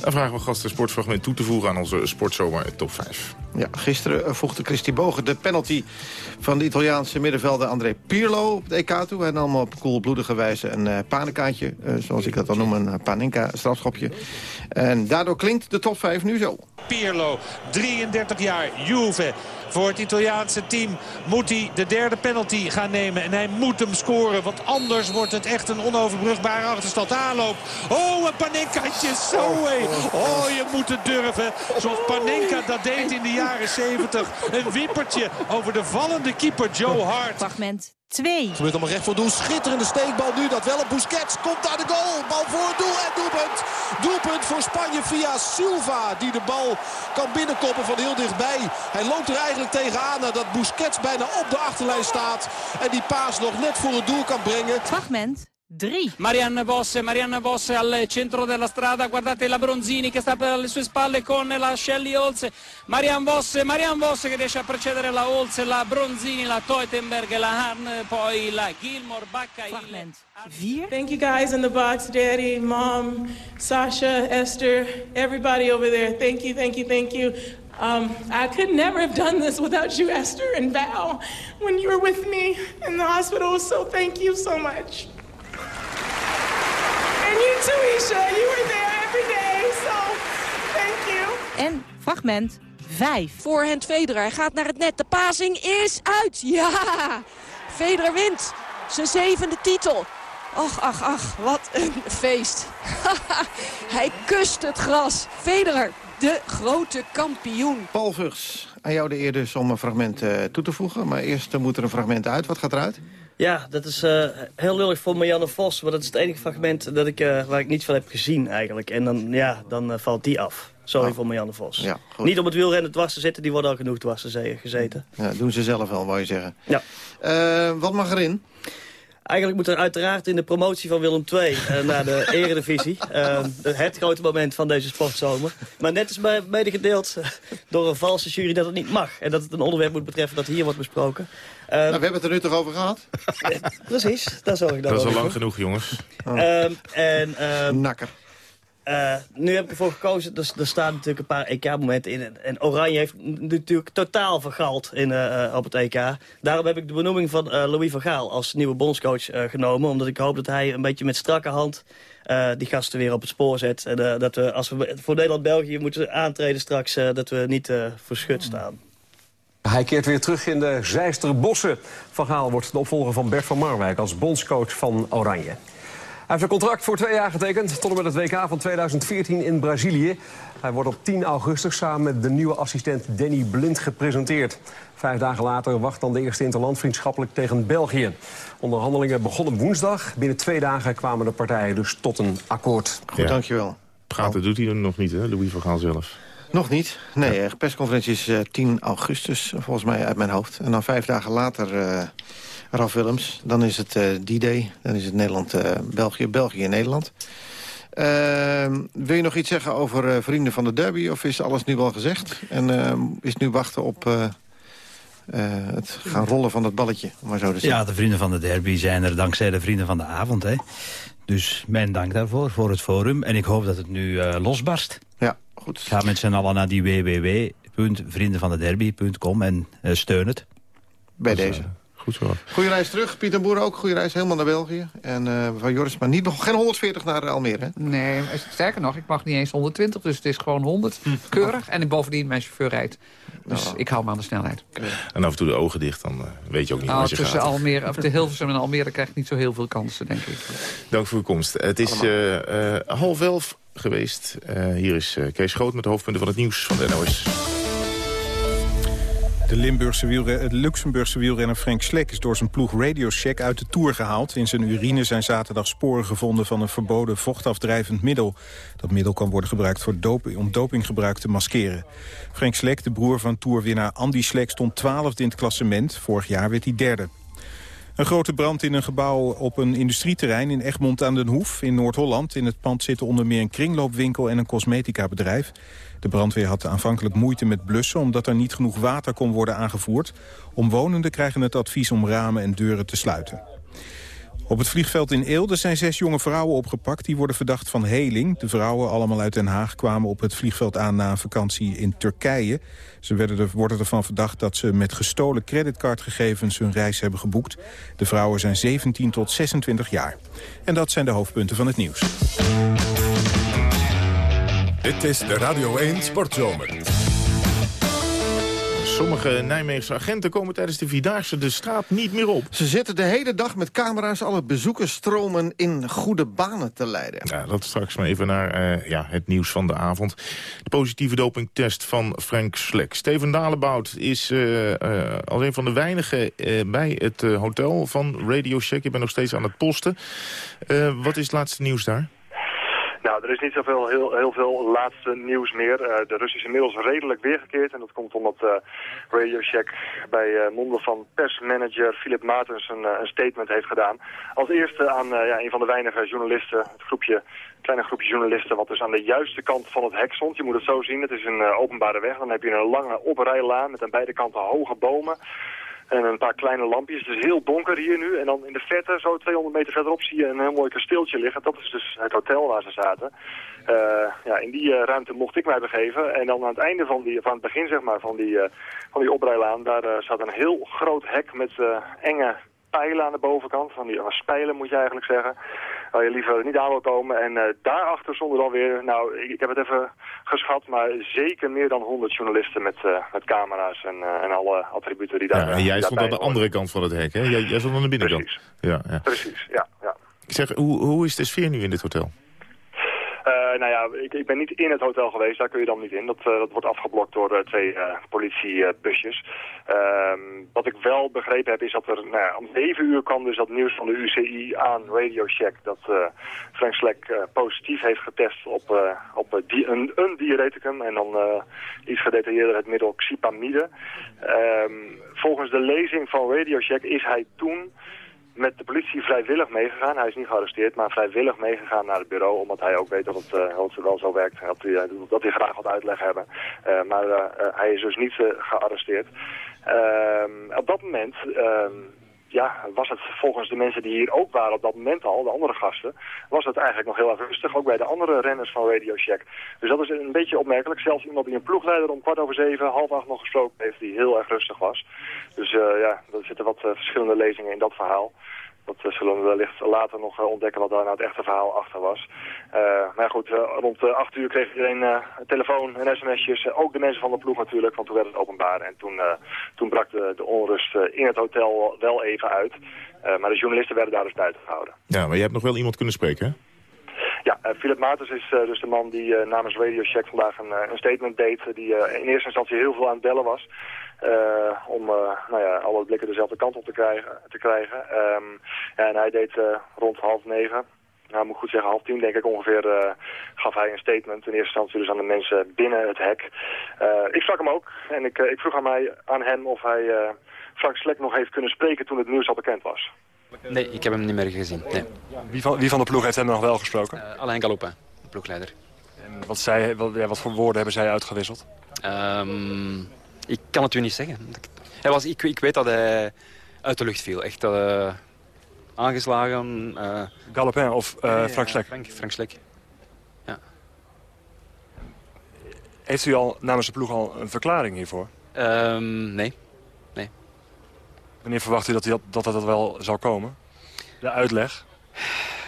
Speaker 3: Dan vragen we gasten een sportfragment toe te voegen aan onze sportzomer top 5.
Speaker 2: Ja, gisteren eh, voegde Christy Bogen de penalty van de Italiaanse middenvelder André Pirlo op het EK toe. Hij nam op koelbloedige wijze een uh, panenkaartje, eh, zoals ik dat dan noem, een panenka-strafschopje. En daardoor klinkt de top 5 nu zo.
Speaker 16: Pirlo, 33 jaar, Juve. Voor het Italiaanse team moet hij de derde penalty gaan nemen. En hij moet hem scoren, want anders wordt het echt een onoverbrugbare achterstand. Aanloop. Oh, een Panenkaatje, zo hé. Oh, je moet het durven. Zoals Panenka dat deed in de jaren 70. Een wippertje over de vallende keeper Joe Hart.
Speaker 17: Fragment 2.
Speaker 18: Gebeurt allemaal recht voor doel. Schitterende steekbal nu. Dat wel op Busquets. Komt daar de goal. Bal voor het doel en doelpunt. Doelpunt voor Spanje via Silva. Die de bal kan binnenkoppen van heel dichtbij. Hij loopt er eigenlijk tegenaan nadat Busquets bijna op de achterlijn staat. En die paas nog net voor het doel kan brengen.
Speaker 17: Fragment 3.
Speaker 6: Marianne Vosse, Marianne Vosse al centro della strada, guardate la Bronzini che sta per alle sue spalle con la Shelly Olse, Marianne Vosse, Marianne Vosse che riesce a precedere la Olse, la Bronzini, la Teutenberg, la Harn, poi la Gilmore, Bacca,
Speaker 17: 4.
Speaker 19: Thank you guys in the box, Daddy, Mom, Sasha, Esther, everybody over there. Thank you, thank you, thank you. Um, I could never have done this without you, Esther and Val, when you were with me in the hospital. So thank you so much. And you too, Isha. You were there every day, so thank you.
Speaker 17: En fragment 5.
Speaker 20: Voorhand Federer hij gaat naar het net. De pasing is uit. Ja, Federer wint. Zijn zevende titel. Och, ach, ach, wat een feest. *laughs* hij kust het gras. Federer, de grote kampioen.
Speaker 2: Paul Vugs, aan jou de eer dus om een fragment uh, toe te voegen. Maar eerst moet er een fragment uit. Wat gaat eruit?
Speaker 12: Ja, dat is uh, heel lullig voor Marianne Vos. Want dat is het enige fragment dat ik, uh, waar ik niets van heb gezien eigenlijk. En dan, ja, dan uh, valt die af. Sorry oh. voor Marianne Vos.
Speaker 2: Ja,
Speaker 12: Niet om het wielrennen dwars te zitten, die worden al genoeg dwars gezeten.
Speaker 2: Ja, doen ze zelf wel, wou je zeggen.
Speaker 12: Ja.
Speaker 2: wat mag erin?
Speaker 12: Eigenlijk moet er uiteraard in de promotie van Willem II uh, naar de *laughs* eredivisie. Uh, het grote moment van deze sportzomer. Maar net is medegedeeld door een valse jury dat het niet mag. En dat het een onderwerp moet betreffen dat hier wordt besproken.
Speaker 2: Uh, nou, we hebben het er nu toch over gehad? *laughs*
Speaker 12: precies, daar zorg ik dan
Speaker 3: Dat is al lang genoeg, jongens.
Speaker 12: Oh. en,
Speaker 2: Nakker.
Speaker 12: eh, nu heb ik ervoor gekozen, dus, er staan natuurlijk een paar EK-momenten in. En Oranje heeft natuurlijk totaal vergaald in, uh, op het EK. Daarom heb ik de benoeming van Louis van Gaal als nieuwe bondscoach genomen. Omdat ik hoop dat hij een beetje met strakke hand die gasten weer op het spoor zet. En dat we, als we voor Nederland-België moeten aantreden straks, dat we niet verschut staan.
Speaker 21: Hij keert weer terug in de Zeisterbossen. Van Gaal wordt de opvolger van Bert van Marwijk als bondscoach van Oranje. Hij heeft een contract voor twee jaar getekend, tot en met het WK van 2014 in Brazilië. Hij wordt op 10 augustus samen met de nieuwe assistent Danny Blind gepresenteerd. Vijf dagen later wacht dan de eerste interland vriendschappelijk tegen België. Onderhandelingen begonnen woensdag. Binnen twee dagen kwamen de partijen dus tot een akkoord.
Speaker 2: Goed, ja. dankjewel.
Speaker 3: Praten doet hij er nog niet, hè, Louis van Gaal zelf.
Speaker 2: Nog niet. Nee, de persconferentie is uh, 10 augustus, volgens mij uit mijn hoofd. En dan vijf dagen later... Uh, Ralf Willems. Dan is het uh, D-Day. Dan is het Nederland-België. België-Nederland. Uh, wil je nog iets zeggen over Vrienden van de Derby? Of is alles nu wel gezegd? En is het nu wachten op het gaan rollen van dat balletje? Maar zo
Speaker 13: ja, de Vrienden van de Derby zijn er dankzij de Vrienden van de Avond. Hè? Dus mijn dank daarvoor, voor het forum. En ik hoop dat het nu losbarst.
Speaker 2: Ja, goed.
Speaker 13: Ga met z'n allen naar die www.vriendenvandederby.com en steun het.
Speaker 2: Bij deze.
Speaker 3: Goed zo.
Speaker 2: Goeie reis terug. Pieter Boer ook. Goede reis helemaal naar België. En uh, van Joris, maar niet nog geen 140 naar Almere, hè?
Speaker 14: Nee, sterker nog, ik mag niet eens 120, dus het is gewoon 100. Hm. Keurig. En bovendien, mijn chauffeur rijdt. Dus oh. ik hou me aan de snelheid.
Speaker 3: En af en toe de ogen dicht, dan uh, weet je ook niet nou, waar je
Speaker 14: tussen
Speaker 3: gaat.
Speaker 14: Almere, of de Hilversum en Almere krijg ik niet zo heel veel kansen, denk ik.
Speaker 3: Dank voor uw komst. Het is uh, half elf geweest. hier is Kees Groot met de hoofdpunten van het nieuws van de NOS.
Speaker 22: De Limburgse het Luxemburgse wielrenner Frank Slek is door zijn ploeg Radio Shack uit de Tour gehaald. In zijn urine zijn zaterdag sporen gevonden van een verboden vochtafdrijvend middel. Dat middel kan worden gebruikt voor doping, om dopinggebruik te maskeren. Frank Slek, de broer van tourwinnaar Andy Slek, stond twaalfde in het klassement. Vorig jaar werd hij derde. Een grote brand in een gebouw op een industrieterrein in Egmond aan den Hoef in Noord-Holland. In het pand zitten onder meer een kringloopwinkel en een cosmetica-bedrijf. De brandweer had aanvankelijk moeite met blussen... omdat er niet genoeg water kon worden aangevoerd. Omwonenden krijgen het advies om ramen en deuren te sluiten. Op het vliegveld in Eelde zijn zes jonge vrouwen opgepakt. Die worden verdacht van heling. De vrouwen, allemaal uit Den Haag, kwamen op het vliegveld aan na een vakantie in Turkije. Ze werden er, worden ervan verdacht dat ze met gestolen creditcardgegevens hun reis hebben geboekt. De vrouwen zijn 17 tot 26 jaar. En dat zijn de hoofdpunten van het nieuws.
Speaker 1: Dit is de Radio 1 Sportzomer.
Speaker 3: Sommige Nijmeegse agenten komen tijdens de Vierdaagse de straat niet meer op.
Speaker 2: Ze zitten de hele dag met camera's alle bezoekersstromen in goede banen te leiden.
Speaker 3: Ja, dat straks maar even naar uh, ja, het nieuws van de avond. De positieve dopingtest van Frank Slek. Steven Dalebout is uh, uh, als een van de weinigen bij het hotel van Radio Shack. Je bent nog steeds aan het posten. wat is het laatste nieuws daar?
Speaker 23: Nou, er is niet zoveel heel, heel veel laatste nieuws meer. Uh, de Rus is inmiddels redelijk weergekeerd. En dat komt omdat uh, Radio Shack bij uh, monden van persmanager Philip Maartens een, een, statement heeft gedaan. Als eerste aan ja, een van de weinige journalisten, het groepje, kleine groepje journalisten, wat dus aan de juiste kant van het hek stond. Je moet het zo zien, het is een openbare weg. Dan heb je een lange oprijlaan met aan beide kanten hoge bomen. En een paar kleine lampjes. Het is heel donker hier nu. En dan in de verte, zo 200 meter verderop, zie je een heel mooi kasteeltje liggen. Dat is dus het hotel waar ze zaten. Uh, ja, in die uh, ruimte mocht ik mij begeven. En dan aan het einde van, die, van het begin zeg maar, van, die, uh, van die oprijlaan, daar zat een heel groot hek met enge pijlen aan de bovenkant. Van die spijlen moet je eigenlijk zeggen. Waar je liever niet aan wil komen. En uh, daarachter stonden dan weer, nou ik, heb het even geschat, maar zeker meer dan 100 journalisten met, uh, met camera's en, uh, en alle attributen die daar
Speaker 3: Ja, en jij stond aan de andere kant van het hek, hè? Jij, jij stond aan de binnenkant.
Speaker 23: Precies,
Speaker 3: ja, ja.
Speaker 23: Precies ja, ja.
Speaker 3: Ik zeg, hoe, hoe is de sfeer nu in dit hotel?
Speaker 23: Uh, nou ja, ik, ik, ben niet in het hotel geweest, daar kun je dan niet in. Dat, uh, dat wordt afgeblokt door uh, twee politiebusjes. Ehm, wat ik wel begrepen heb is dat er, nou ja, om 7 uur kwam dus dat nieuws van de UCI aan Radio Shack. Dat Frank Slek positief heeft getest op, op een, een diureticum en dan iets gedetailleerder het middel xipamide. Um, volgens de lezing van Radio Shack is hij toen met de politie vrijwillig meegegaan. Hij is niet gearresteerd, maar vrijwillig meegegaan naar het bureau. Omdat hij ook weet dat het, uh, wel zo werkt. Dat hij, dat hij graag wat uitleg hebben. Uh, maar hij is dus niet gearresteerd. Ehm, op dat moment ehm, ja, was het volgens de mensen die hier ook waren op dat moment al, de andere gasten, was het eigenlijk nog heel erg rustig. Ook bij de andere renners van Radio Shack. Dus dat is een beetje opmerkelijk. Zelfs iemand die een ploegleider om kwart over zeven, half acht nog gesproken heeft, die heel erg rustig was. Dus uh, ja, er zitten wat uh, verschillende lezingen in dat verhaal. Dat uh, zullen we wellicht later nog ontdekken wat daar nou het echte verhaal achter was. maar goed, rond acht uur kreeg iedereen een telefoon en sms'jes. ook de mensen van de ploeg natuurlijk, want toen werd het openbaar. En toen, toen brak de, de onrust in het hotel wel even uit. maar de journalisten werden daar dus buiten gehouden.
Speaker 3: Ja, maar je hebt nog wel iemand kunnen spreken, hè?
Speaker 23: Ja, uh, Philip Maartens is uh, dus de man die uh, namens Radio Shack vandaag een, een statement deed... die in eerste instantie heel veel aan het bellen was... om nou ja, alle blikken dezelfde kant op te krijgen. Te krijgen. Um, ja, en hij deed rond half negen, nou moet ik goed zeggen half tien denk ik ongeveer, gaf hij een statement. In eerste instantie dus aan de mensen binnen het hek. ik sprak hem ook en ik, ik vroeg aan, mij, aan hem of hij Frank Slek nog heeft kunnen spreken toen het nieuws al bekend was.
Speaker 24: Nee, ik heb hem niet meer gezien. Nee.
Speaker 23: Wie, van, wie van de ploeg heeft hem nog wel gesproken?
Speaker 24: Uh, Alain Galopin, de ploegleider.
Speaker 23: En wat, zei, wat, ja, wat voor woorden hebben zij uitgewisseld?
Speaker 24: Um, ik kan het u niet zeggen. Hij was, ik, ik weet dat hij uit de lucht viel. Echt uh, aangeslagen. Uh...
Speaker 23: Galopin of Frank Slek?
Speaker 24: Frank, Frank Slek. Ja.
Speaker 23: Heeft u al namens de ploeg al een verklaring hiervoor?
Speaker 24: Um, nee.
Speaker 23: Wanneer verwacht u dat dat, dat, dat wel zal komen? De uitleg?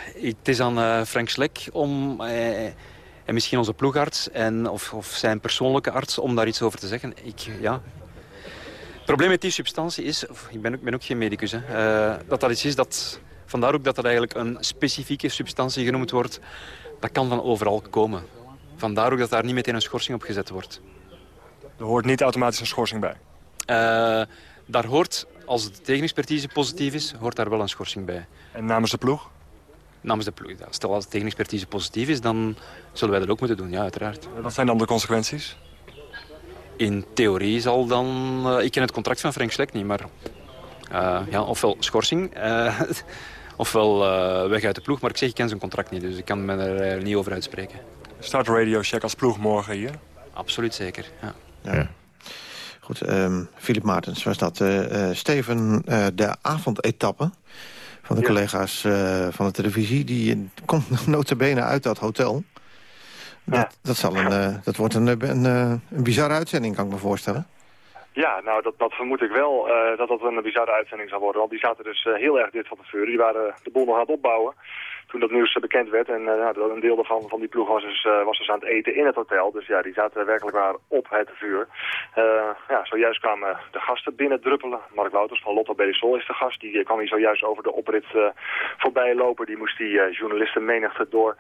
Speaker 24: Het is aan Frank Slek om, en misschien onze ploegarts en, of, of, zijn persoonlijke arts om daar iets over te zeggen. Ik, ja. Het probleem met die substantie is, ik ben ook, ben ook geen medicus, hè, uh, dat dat iets is dat, vandaar ook dat dat eigenlijk een specifieke substantie genoemd wordt. Dat kan van overal komen. Vandaar ook dat daar niet meteen een schorsing op gezet wordt.
Speaker 23: Er hoort niet automatisch een schorsing bij?
Speaker 24: daar hoort als de tegenexpertise positief is, hoort daar wel een schorsing bij.
Speaker 23: En namens de ploeg?
Speaker 24: Namens de ploeg. Stel als de tegenexpertise positief is, dan zullen wij dat ook moeten doen, ja, uiteraard.
Speaker 23: Wat zijn dan de consequenties?
Speaker 24: In theorie zal dan... Uh, ik ken het contract van Frank Slek niet, maar... Uh, ja, ofwel schorsing, uh, *laughs* ofwel weg uit de ploeg. Maar ik zeg, ik ken zijn contract niet, dus ik kan me er niet over uitspreken.
Speaker 23: Start Radio Check als ploeg morgen hier?
Speaker 24: Absoluut zeker, ja.
Speaker 2: ja. Goed, um, Philip Maartens was dat. Uh, Steven, uh, de avondetappe van de ja. collega's uh, van de televisie... die komt *laughs* notabene uit dat hotel. Ja. Dat, dat, zal een, dat wordt een, een, een bizarre uitzending, kan ik me voorstellen.
Speaker 23: Ja, nou, dat, dat vermoed ik wel, dat dat een bizarre uitzending zal worden. Want die zaten dus heel erg dit van de vuur. Die waren de boel nog aan het opbouwen toen dat nieuws bekend werd. En uh, een deel daarvan, van die ploeg was dus, uh, was dus aan het eten in het hotel. Dus ja, die zaten werkelijk waar op het vuur. Uh, ja, zojuist kwamen de gasten binnen druppelen. Mark Wouters van Lotto Belisol is de gast. Die kwam hier zojuist over de oprit voorbij lopen. Die moest die journalisten menigte door.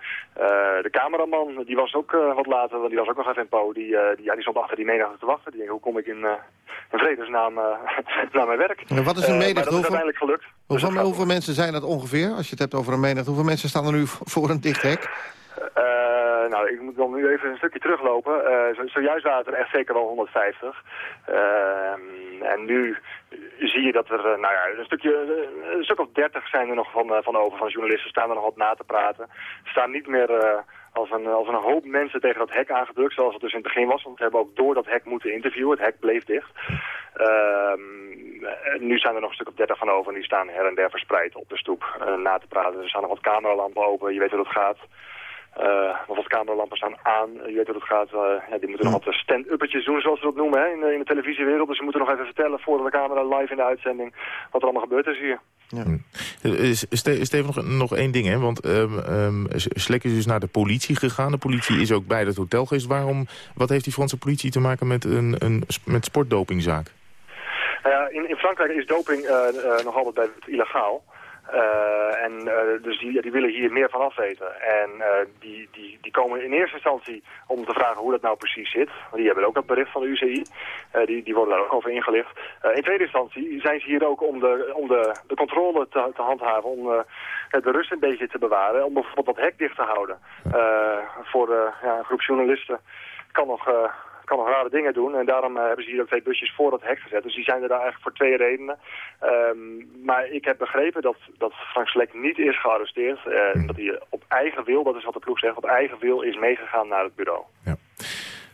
Speaker 23: de cameraman, die was ook wat later, want die was ook nog even in Po. Die, die, ja, die stond achter die menigte te wachten. Die hoe kom ik in, in vredesnaam *laughs* naar mijn werk?
Speaker 2: En wat is een menigte?
Speaker 23: dat is uiteindelijk gelukt.
Speaker 2: Hoeveel, dus hoeveel mensen zijn dat ongeveer, als je het hebt over een menigte? Hoeveel mensen staan er nu voor een dicht hek?
Speaker 23: Uh, nou, ik moet dan nu even een stukje teruglopen. Zo, zojuist waren er echt zeker wel 150. Uh, en nu zie je dat er, nou ja, een stukje, een stuk of 30 zijn er nog van, van over. Van journalisten staan er nog wat na te praten. Staan niet meer als een, als een hoop mensen tegen dat hek aangedrukt, zoals het dus in het begin was. Want we hebben ook door dat hek moeten interviewen. Het hek bleef dicht. Uh, nu zijn er nog een stuk of 30 van over en die staan her en der verspreid op de stoep uh, na te praten. Er staan nog wat cameralampen open, je weet hoe dat gaat. Uh, nog wat cameralampen staan aan, je weet hoe dat gaat. Ja, die moeten nog wat stand-uppertjes doen, zoals ze dat noemen, hè, in, de, in de televisiewereld. Dus ze moeten nog even vertellen voor de camera live in de uitzending wat er allemaal gebeurd is hier. Ja.
Speaker 3: Steven, nog, nog één ding, hè? want um, um, Slek is dus naar de politie gegaan. De politie is ook bij het hotel geweest. Waarom, wat heeft die Franse politie te maken met een, een met sportdopingzaak?
Speaker 23: Uh, in, in, Frankrijk is doping uh, uh, nog altijd illegaal. Uh, en dus die, die willen hier meer van afweten. En uh, die, die, die komen in eerste instantie om te vragen hoe dat nou precies zit. Want die hebben ook dat bericht van de UCI. die, die worden daar ook over ingelicht. in tweede instantie zijn ze hier ook om de, om de, de controle te, te handhaven. Om de rust een beetje te bewaren. Om bijvoorbeeld dat hek dicht te houden. voor ja, een groep journalisten kan nog kan nog rare dingen doen. En daarom uh, hebben ze hier ook twee busjes voor dat hek gezet. Dus die zijn er daar eigenlijk voor twee redenen. Um, maar ik heb begrepen dat, dat Frank Slek niet is gearresteerd. Uh, dat hij op eigen wil, dat is wat de ploeg zegt, op eigen wil is meegegaan naar het bureau. Ja.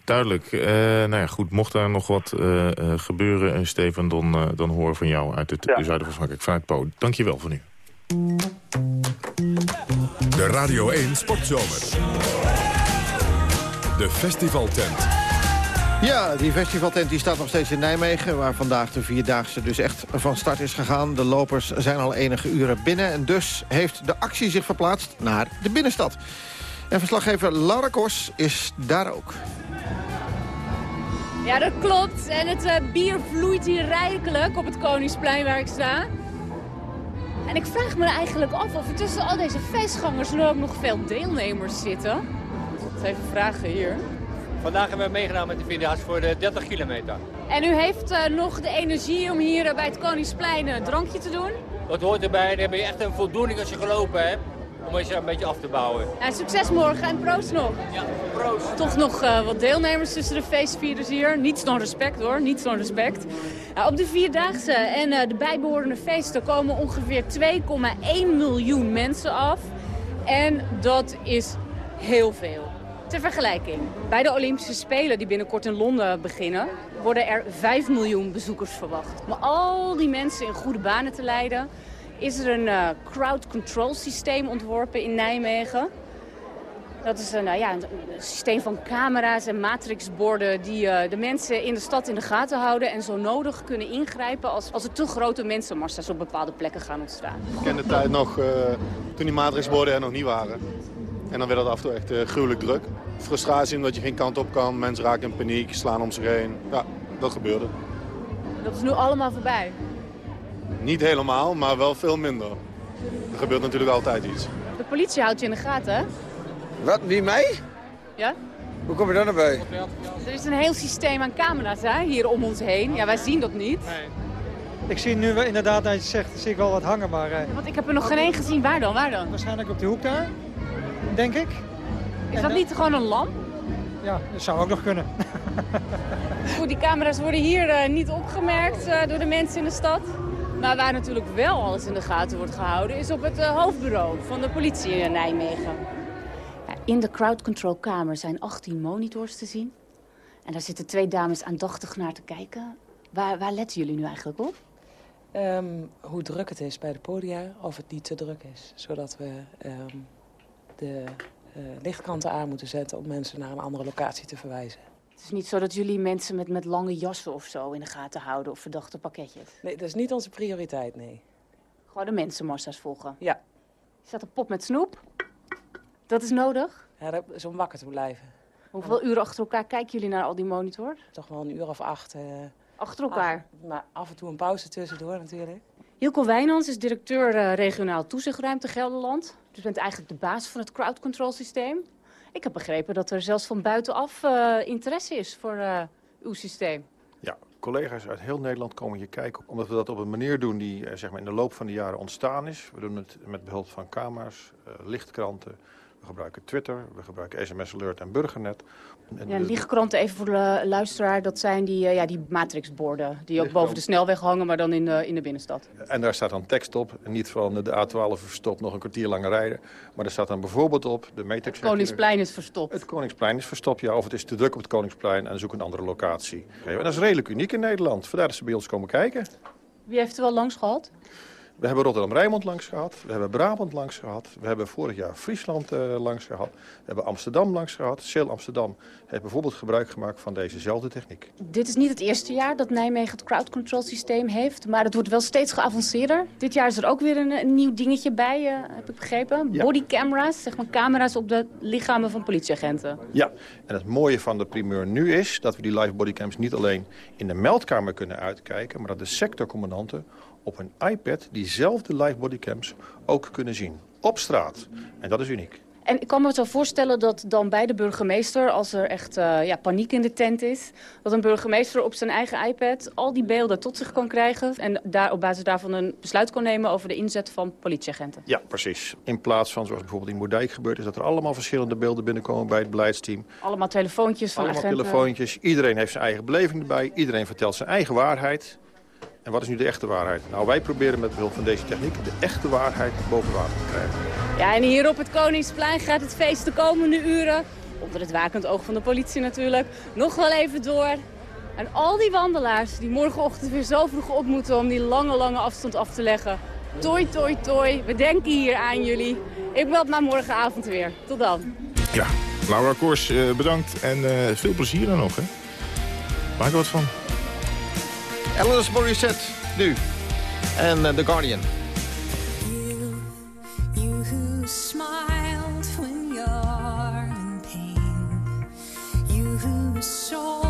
Speaker 3: Duidelijk. Uh, nou ja, goed, mocht daar nog wat uh, uh, gebeuren, Steven, dan, dan horen we van jou uit het ja. zuiden van Frankrijk, vanuit Po. Dank je wel voor nu.
Speaker 1: De Radio 1 Sportzomer. De festivaltent.
Speaker 2: Ja, die festivaltent die staat nog steeds in Nijmegen... waar vandaag de Vierdaagse dus echt van start is gegaan. De lopers zijn al enige uren binnen... en dus heeft de actie zich verplaatst naar de binnenstad. En verslaggever Laura Kors is daar ook.
Speaker 25: Ja, dat klopt. En het uh, bier vloeit hier rijkelijk op het Koningsplein waar ik sta. En ik vraag me eigenlijk af of er tussen al deze feestgangers nu ook nog veel deelnemers zitten. Even vragen hier.
Speaker 26: Vandaag hebben we meegedaan met de Vierdaagse voor de 30 kilometer.
Speaker 25: En u heeft uh, nog de energie om hier uh, bij het Koningsplein een drankje te doen?
Speaker 26: Dat hoort erbij. Dan heb je echt een voldoening als je gelopen hebt. Om eens een beetje af te bouwen.
Speaker 25: Ja, succes morgen en proost nog.
Speaker 26: Ja, proost.
Speaker 25: Toch nog uh, wat deelnemers tussen de feestvierders hier. Niets dan respect hoor, niets dan respect. Op de Vierdaagse en de bijbehorende feesten komen ongeveer 2,1 miljoen mensen af. En dat is heel veel. Ter vergelijking, bij de Olympische Spelen die binnenkort in Londen beginnen... worden er 5 miljoen bezoekers verwacht. Maar al die mensen in goede banen te leiden... is er een uh, crowd control systeem ontworpen in Nijmegen. Dat is een, uh, ja, een, systeem van camera's en matrixborden... die uh, de mensen in de stad in de gaten houden... en zo nodig kunnen ingrijpen als, als er te grote mensenmassa's op bepaalde plekken gaan ontstaan.
Speaker 27: Ik ken de tijd nog toen die matrixborden er nog niet waren. En dan werd het af en toe echt uh, gruwelijk druk. Frustratie omdat je geen kant op kan. Mensen raken in paniek, slaan om zich heen. Ja, dat gebeurde.
Speaker 25: Dat is nu allemaal voorbij?
Speaker 27: Niet helemaal, maar wel veel minder. Er gebeurt natuurlijk altijd iets.
Speaker 25: De politie houdt je in de gaten, hè?
Speaker 28: Wat, wie mij?
Speaker 25: Ja?
Speaker 28: Hoe kom je daar naar bij?
Speaker 25: Er is een heel systeem aan camera's hè, hier om ons heen. Ja, wij zien dat niet.
Speaker 29: Nee. Ik zie nu inderdaad, als je zegt, zie ik wel wat hangen, maar...
Speaker 25: Ja, want ik heb er nog geen één gezien. Waar dan? Waar dan?
Speaker 29: Waarschijnlijk op de hoek daar denk ik.
Speaker 25: Is dat niet gewoon een lamp?
Speaker 29: Ja, dat zou ook nog kunnen. *laughs*
Speaker 25: Goed, die camera's worden hier uh, niet opgemerkt uh, door de mensen in de stad. Maar waar natuurlijk wel alles in de gaten wordt gehouden... is op het uh, hoofdbureau van de politie in Nijmegen. Ja, in de crowd control kamer zijn 18 monitors te zien. En daar zitten twee dames aandachtig naar te kijken. Waar, waar letten jullie nu eigenlijk op?
Speaker 30: Um, hoe druk het is bij de podia, of het niet te druk is. Zodat we... Um de uh, lichtkranten aan moeten zetten om mensen naar een andere locatie te verwijzen.
Speaker 25: Het is niet zo dat jullie mensen met, met lange jassen of zo in de gaten houden of verdachte pakketjes?
Speaker 30: Nee, dat is niet onze prioriteit, nee.
Speaker 25: Gewoon de mensenmassa's volgen?
Speaker 30: Ja.
Speaker 25: Is dat een pop met snoep? Dat is nodig?
Speaker 30: Ja, dat is om wakker te blijven.
Speaker 25: Hoeveel uren achter elkaar kijken jullie naar al die monitors?
Speaker 30: Toch wel een uur of acht. Uh,
Speaker 25: achter elkaar?
Speaker 30: Af, maar af en toe een pauze tussendoor natuurlijk.
Speaker 25: Hilco Wijnands is directeur uh, regionaal toezichtruimte Gelderland. Dus bent eigenlijk de baas van het crowd control systeem. Ik heb begrepen dat er zelfs van buitenaf uh, interesse is voor uh, uw systeem.
Speaker 27: Ja, collega's uit heel Nederland komen hier kijken. Omdat we dat op een manier doen die uh, zeg maar in de loop van de jaren ontstaan is. We doen het met behulp van camera's, lichtkranten. We gebruiken Twitter, we gebruiken SMS Alert en Burgernet.
Speaker 25: En ja, lichtkranten, even voor de luisteraar, dat zijn die, uh, ja, die matrixborden... die ook boven de snelweg hangen, maar dan in de, in de binnenstad.
Speaker 27: En daar staat dan tekst op. En niet van de A12 verstopt nog een kwartier langer rijden. Maar er staat dan bijvoorbeeld op... De matrix
Speaker 25: het Koningsplein is verstopt.
Speaker 27: Het Koningsplein is verstopt, ja. Of het is te druk op het Koningsplein en zoek een andere locatie. En dat is redelijk uniek in Nederland. Vandaar dat ze bij ons komen kijken.
Speaker 25: Wie heeft er wel langs gehad?
Speaker 27: We hebben Rotterdam-Rijnmond langs gehad. We hebben Brabant langs gehad. We hebben vorig jaar Friesland uh, langs gehad. We hebben Amsterdam langs gehad. Sail Amsterdam heeft bijvoorbeeld gebruik gemaakt van dezezelfde techniek.
Speaker 25: Dit is niet het eerste jaar dat Nijmegen het crowd control systeem heeft. Maar het wordt wel steeds geavanceerder. Dit jaar is er ook weer een, een nieuw dingetje bij, uh, heb ik begrepen. Ja. Bodycamera's, zeg maar camera's op de lichamen van politieagenten.
Speaker 27: Ja, en het mooie van de primeur nu is dat we die live bodycams niet alleen in de meldkamer kunnen uitkijken... maar dat de sectorcommandanten op een iPad diezelfde live bodycams ook kunnen zien. Op straat. En dat is uniek.
Speaker 25: En ik kan me zo voorstellen dat dan bij de burgemeester, als er echt uh, ja, paniek in de tent is... dat een burgemeester op zijn eigen iPad al die beelden tot zich kan krijgen... en daar op basis daarvan een besluit kan nemen over de inzet van politieagenten.
Speaker 27: Ja, precies. In plaats van, zoals bijvoorbeeld in Moerdijk gebeurt... is dat er allemaal verschillende beelden binnenkomen bij het beleidsteam.
Speaker 25: Allemaal telefoontjes van
Speaker 27: allemaal
Speaker 25: agenten.
Speaker 27: telefoontjes. Iedereen heeft zijn eigen beleving erbij. Iedereen vertelt zijn eigen waarheid. En wat is nu de echte waarheid? Nou, wij proberen met behulp van deze techniek de echte waarheid boven water te krijgen.
Speaker 25: Ja, en hier op het Koningsplein gaat het feest de komende uren onder het wakend oog van de politie natuurlijk, nog wel even door. En al die wandelaars die morgenochtend weer zo vroeg op moeten om die lange, lange afstand af te leggen. Toi, toi, toi. We denken hier aan jullie. Ik meld maar morgenavond weer. Tot dan.
Speaker 3: Ja, Laura Kors, eh, bedankt en eh, veel plezier dan nog, hè. Maak er wat van.
Speaker 2: Alanis Morissette, nu. En eh, The Guardian.
Speaker 31: You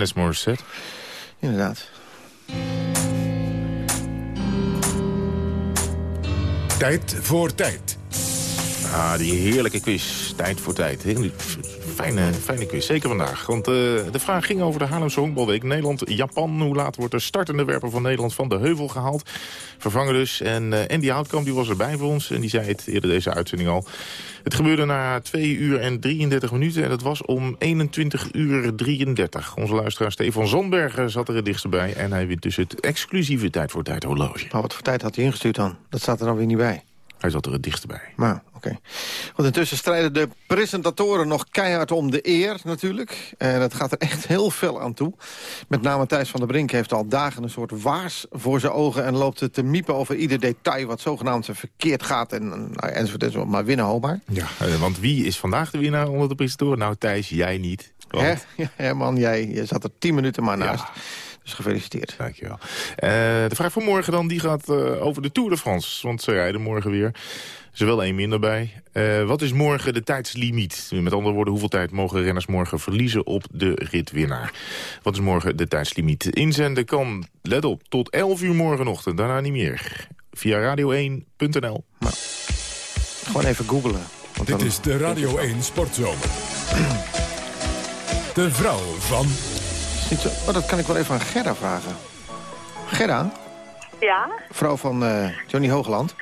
Speaker 3: Alanis Morissette.
Speaker 2: Inderdaad.
Speaker 1: Tijd voor tijd.
Speaker 3: Ah, die heerlijke quiz. Tijd voor tijd. Heel Fijne, fijne quiz, zeker vandaag. Want eh, de vraag ging over de Haarlemse honkbalweek. Nederland-Japan. Hoe laat wordt de startende werper van Nederland van de heuvel gehaald? Vervangen dus. En uh, Andy Houtkamp die was erbij voor ons. En die zei het eerder deze uitzending al. Het gebeurde na 2 uur en 33 minuten. En dat was om 21 uur 33. Onze luisteraar Stefan Zonberger zat er het dichtst bij. En hij wint dus het exclusieve tijd voor tijd horloge.
Speaker 2: Maar wat voor tijd had hij ingestuurd dan? Dat staat er dan weer niet bij.
Speaker 3: Hij zat er het dichtst bij.
Speaker 2: Maar, oké. Want intussen strijden de presentatoren nog keihard om de eer natuurlijk. En het gaat er echt heel fel aan toe. Met name Thijs van der Brink heeft al dagen een soort waars voor zijn ogen... en loopt het te miepen over ieder detail wat zogenaamd verkeerd gaat... en, nou, enzovoort, enzovoort. Maar winnen hoopbaar.
Speaker 3: Ja, eh, want wie is vandaag de winnaar onder de presentatoren? Nou, Thijs, jij niet. Want... *laughs*
Speaker 2: Hè? Ja, Herman, jij je zat er tien minuten maar naast. Dus Dus gefeliciteerd.
Speaker 3: Dankjewel. Eh, de vraag voor morgen dan, die gaat eh, over de Tour de France. Want ze rijden morgen weer. Er is wel één minder bij. Eh, wat is morgen de tijdslimiet? Met andere woorden, hoeveel tijd mogen renners morgen verliezen op de ritwinnaar? Wat is morgen de tijdslimiet? Inzenden kan, let op, tot 11 uur morgenochtend. Daarna niet meer. Via radio1.nl.
Speaker 2: Gewoon even googlen. want
Speaker 1: Dit
Speaker 2: dan-
Speaker 1: is de Radio 1 Sportzomer. *clears throat* De vrouw van...
Speaker 2: Niet zo- Oh, dat kan ik wel even aan Gerda vragen. Gerda,
Speaker 32: Ja,
Speaker 2: vrouw van eh, Johnny Hoogland.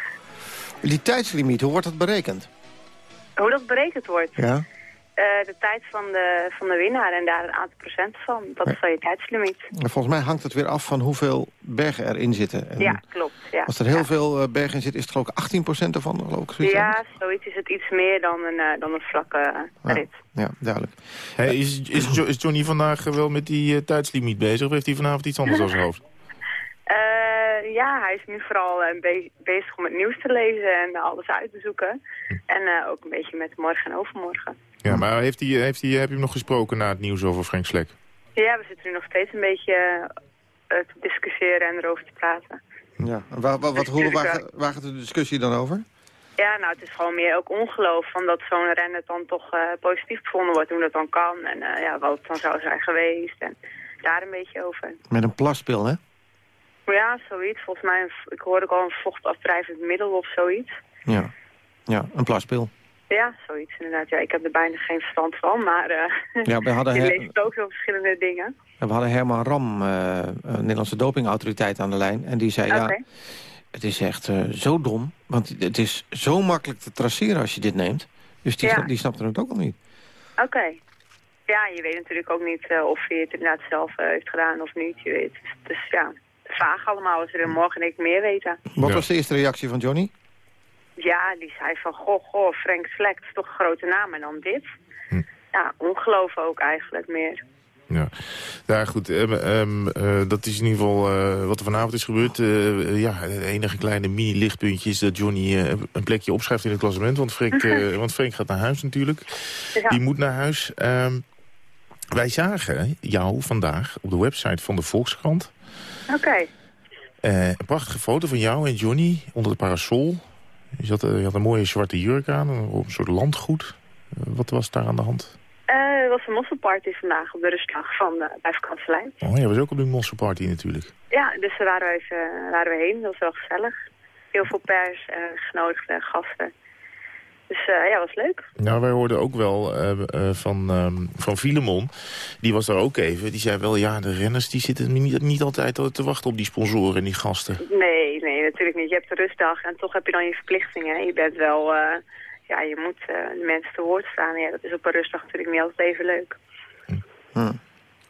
Speaker 2: Die tijdslimiet, hoe wordt dat berekend?
Speaker 32: hoe dat berekend wordt.
Speaker 2: Ja.
Speaker 32: Eh, de tijd van de, van de winnaar en daar een aantal procent van. Dat is dan je tijdslimiet.
Speaker 2: En Volgens mij hangt het weer af van hoeveel bergen erin zitten. En
Speaker 32: Ja, klopt. Ja,
Speaker 2: Als er heel veel eh, bergen in zit, is het geloof ik 18% ervan, geloof ik. zoiets,
Speaker 32: ja zoiets is het iets meer dan een, eh, dan een vlakke rit.
Speaker 2: Ja, duidelijk.
Speaker 3: Hey, is, is, Jo- is Johnny vandaag wel met die eh, tijdslimiet bezig? Of heeft hij vanavond iets anders aan zijn hoofd? *laughs*
Speaker 32: Eh, ja, hij is nu vooral be- bezig om het nieuws te lezen en alles uit te zoeken. En eh, ook een beetje met morgen en overmorgen.
Speaker 3: Ja, maar heeft hij, heeft hij, heb je hem nog gesproken na het nieuws over Frank Slek?
Speaker 32: Ja, we zitten nu nog steeds een beetje eh, te discussiëren en erover te praten.
Speaker 2: Ja. En Waar, wat, hoe, waar, waar gaat de discussie dan over?
Speaker 32: Ja, nou, het is gewoon meer ook ongeloof van dat zo'n renner dan toch eh, positief bevonden wordt, hoe dat dan kan. En eh, ja, wat het dan zou zijn geweest. En daar een beetje over.
Speaker 2: Met een plaspil, hè?
Speaker 32: Ja, zoiets. Volgens mij, ik hoorde ook al een vochtafdrijvend middel of zoiets.
Speaker 2: Ja. Ja, een plaspil.
Speaker 32: Ja, zoiets inderdaad. Ja, ik heb er bijna geen verstand van, maar eh
Speaker 2: Ja, we hadden *laughs*
Speaker 32: je ook veel verschillende dingen.
Speaker 2: We hadden Herman Ram, eh, een Nederlandse dopingautoriteit, aan de lijn. En die zei, ja, het is echt eh, zo dom. Want het is zo makkelijk te traceren als je dit neemt. Dus die,
Speaker 32: Ja.
Speaker 2: die snapte het ook al niet.
Speaker 32: Oké. Ja, je weet natuurlijk ook niet eh, of hij het inderdaad zelf eh, heeft gedaan of niet. Je weet. Dus ja, vaag allemaal. Als we er morgen denk ik meer weten.
Speaker 2: Wat was de eerste reactie van Johnny?
Speaker 32: Ja, die zei van, goh, goh, Frank Slek, dat is toch een grote naam. En dan dit. Ja, ongeloof ook eigenlijk meer.
Speaker 3: Ja, ja goed. ehm, ehm, eh, dat is in ieder geval eh, wat er vanavond is gebeurd. Eh, ja, het enige kleine mini-lichtpuntje is dat Johnny een plekje opschrijft in het klassement. Want Frank, *laughs* want Frank gaat naar huis natuurlijk.
Speaker 32: Ja.
Speaker 3: Die moet naar huis. Ehm, wij zagen jou vandaag op de website van de Volkskrant.
Speaker 32: Oké.
Speaker 3: een prachtige foto van jou en Johnny onder de parasol. Je, zat, eh, je had een mooie zwarte jurk aan, een, soort landgoed. Eh, wat was daar aan de hand?
Speaker 32: Eh, er was een mosselparty vandaag op de rustdag van uh, bij vakantielijn.
Speaker 3: Oh, jij was ook op de Mosselparty natuurlijk.
Speaker 32: Ja, dus daar waren we, even, waren we heen. Dat was wel gezellig. Heel veel pers, eh genodigde gasten. Dus ja, was leuk.
Speaker 3: Nou, wij hoorden ook wel van, ehm van Filemon. Die was daar ook even. Die zei wel, ja, de renners die zitten niet, niet altijd te wachten op die sponsoren en die gasten.
Speaker 32: Nee, nee, natuurlijk niet. Je hebt de rustdag en toch heb je dan je verplichtingen. Je bent wel, eh, ja, je moet eh, de mensen te woord staan. Ja, dat is op een rustdag natuurlijk niet altijd even leuk.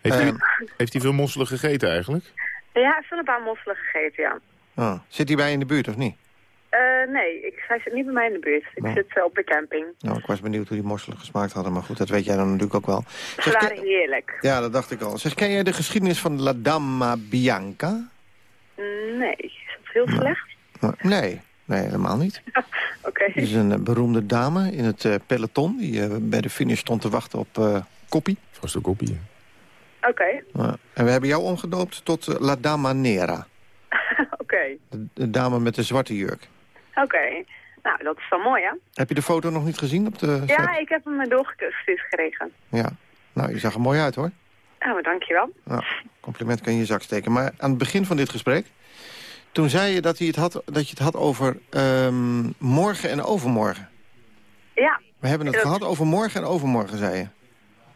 Speaker 3: Heeft, hij, heeft hij veel mosselen gegeten eigenlijk?
Speaker 32: Ja, hij heeft wel een paar mosselen gegeten, ja.
Speaker 2: Ah, zit hij bij je in de buurt of niet?
Speaker 32: Eh, nee, ik, hij zit niet bij mij in de buurt. Ik
Speaker 2: Nee.
Speaker 32: zit eh, op de camping.
Speaker 2: Nou, ik was benieuwd hoe die mosselen gesmaakt hadden. Maar goed, dat weet jij dan natuurlijk ook wel.
Speaker 32: Ze
Speaker 2: Zeg,
Speaker 32: waren
Speaker 2: ken-
Speaker 32: heerlijk.
Speaker 2: ja, dat dacht ik al. Zeg, ken jij de geschiedenis van La Dama Bianca?
Speaker 32: Nee, dat heel slecht?
Speaker 2: Nee, nee, helemaal niet. *laughs*
Speaker 32: Oké.
Speaker 2: Het is een eh, beroemde dame in het eh, peloton... die eh, bij de finish stond te wachten op eh Koppie.
Speaker 3: Vast een koppie.
Speaker 32: Oké,
Speaker 2: Ja. en we hebben jou omgedoopt tot La Dama Nera. *laughs*
Speaker 32: oké,
Speaker 2: De, de dame met de zwarte jurk.
Speaker 32: oké. Nou, dat is wel mooi, hè?
Speaker 2: Heb je de foto nog niet gezien op de
Speaker 32: Ja,
Speaker 2: site?
Speaker 32: ik heb hem doorgestuurd gekregen.
Speaker 2: Ja. Nou, je zag er mooi uit, hoor.
Speaker 32: Nou, maar dankjewel.
Speaker 2: Nou, compliment kan je in je zak steken. Maar aan het begin van dit gesprek... toen zei je dat, hij het, had, dat je het had over ehm, morgen en overmorgen.
Speaker 32: Ja.
Speaker 2: We hebben het
Speaker 32: Dat-
Speaker 2: gehad over morgen en overmorgen, zei je.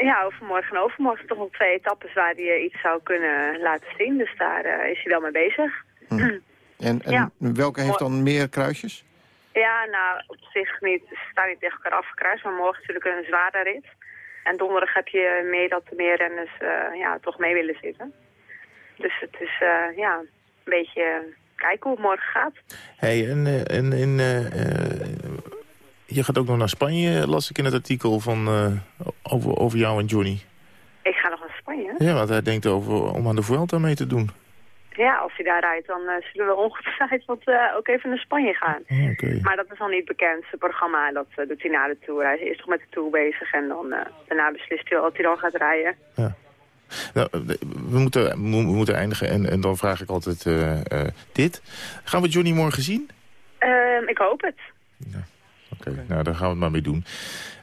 Speaker 32: Ja, overmorgen en overmorgen toch nog twee etappes waar hij eh, iets zou kunnen laten zien. Dus daar eh, is hij wel mee bezig. *clears throat*
Speaker 2: En, en
Speaker 32: Ja.
Speaker 2: welke heeft dan meer kruisjes?
Speaker 32: Ja, nou, op zich niet. Ze staan niet tegen elkaar afgekruist, maar morgen natuurlijk een zware rit. En donderdag heb je meer dat er meer renners eh, ja, toch mee willen zitten. Dus het is ja, een beetje kijken hoe het morgen gaat.
Speaker 3: hey, en, eh, en, en eh, eh, je gaat ook nog naar Spanje, las ik in het artikel van, over, over jou en Johnny.
Speaker 32: Ik ga nog naar Spanje.
Speaker 3: Ja, want hij denkt over om aan de Vuelta mee te doen.
Speaker 32: Ja, als hij daar rijdt, dan zullen we ongetwijfeld wat, eh, ook even naar Spanje gaan.
Speaker 3: Oh, Oké.
Speaker 32: Maar dat is al niet bekend. Zijn programma, dat eh, doet hij na de Tour. Hij is toch met de Tour bezig en dan, daarna beslist hij wat hij dan gaat rijden.
Speaker 3: Nou, we, moeten, we moeten eindigen en, en dan vraag ik altijd eh, eh, dit. Gaan we Johnny morgen zien?
Speaker 32: Ehm, ik hoop het.
Speaker 3: Oké, nou daar gaan we het maar mee doen.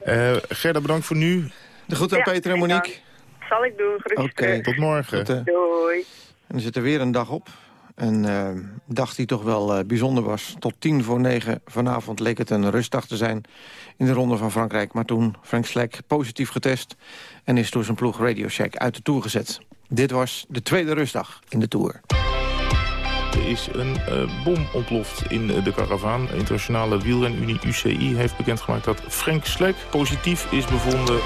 Speaker 3: Eh Gerda, bedankt voor nu.
Speaker 2: De groeten aan
Speaker 32: Ja,
Speaker 2: Peter en Monique.
Speaker 32: Zal ik doen. Groetjes
Speaker 2: Oké,
Speaker 3: tot morgen.
Speaker 32: Doei.
Speaker 2: En er zit er weer een dag op. Een eh, dag die toch wel eh, bijzonder was. Tot tien voor negen vanavond leek het een rustdag te zijn in de Ronde van Frankrijk. Maar toen Frank Slek positief getest en is door zijn ploeg Radio Shack uit de Tour gezet. Dit was de tweede rustdag in de Tour.
Speaker 3: Er is een eh, bom ontploft in de karavaan. De internationale wielrenunie UCI heeft bekendgemaakt dat Frank Slek positief is bevonden.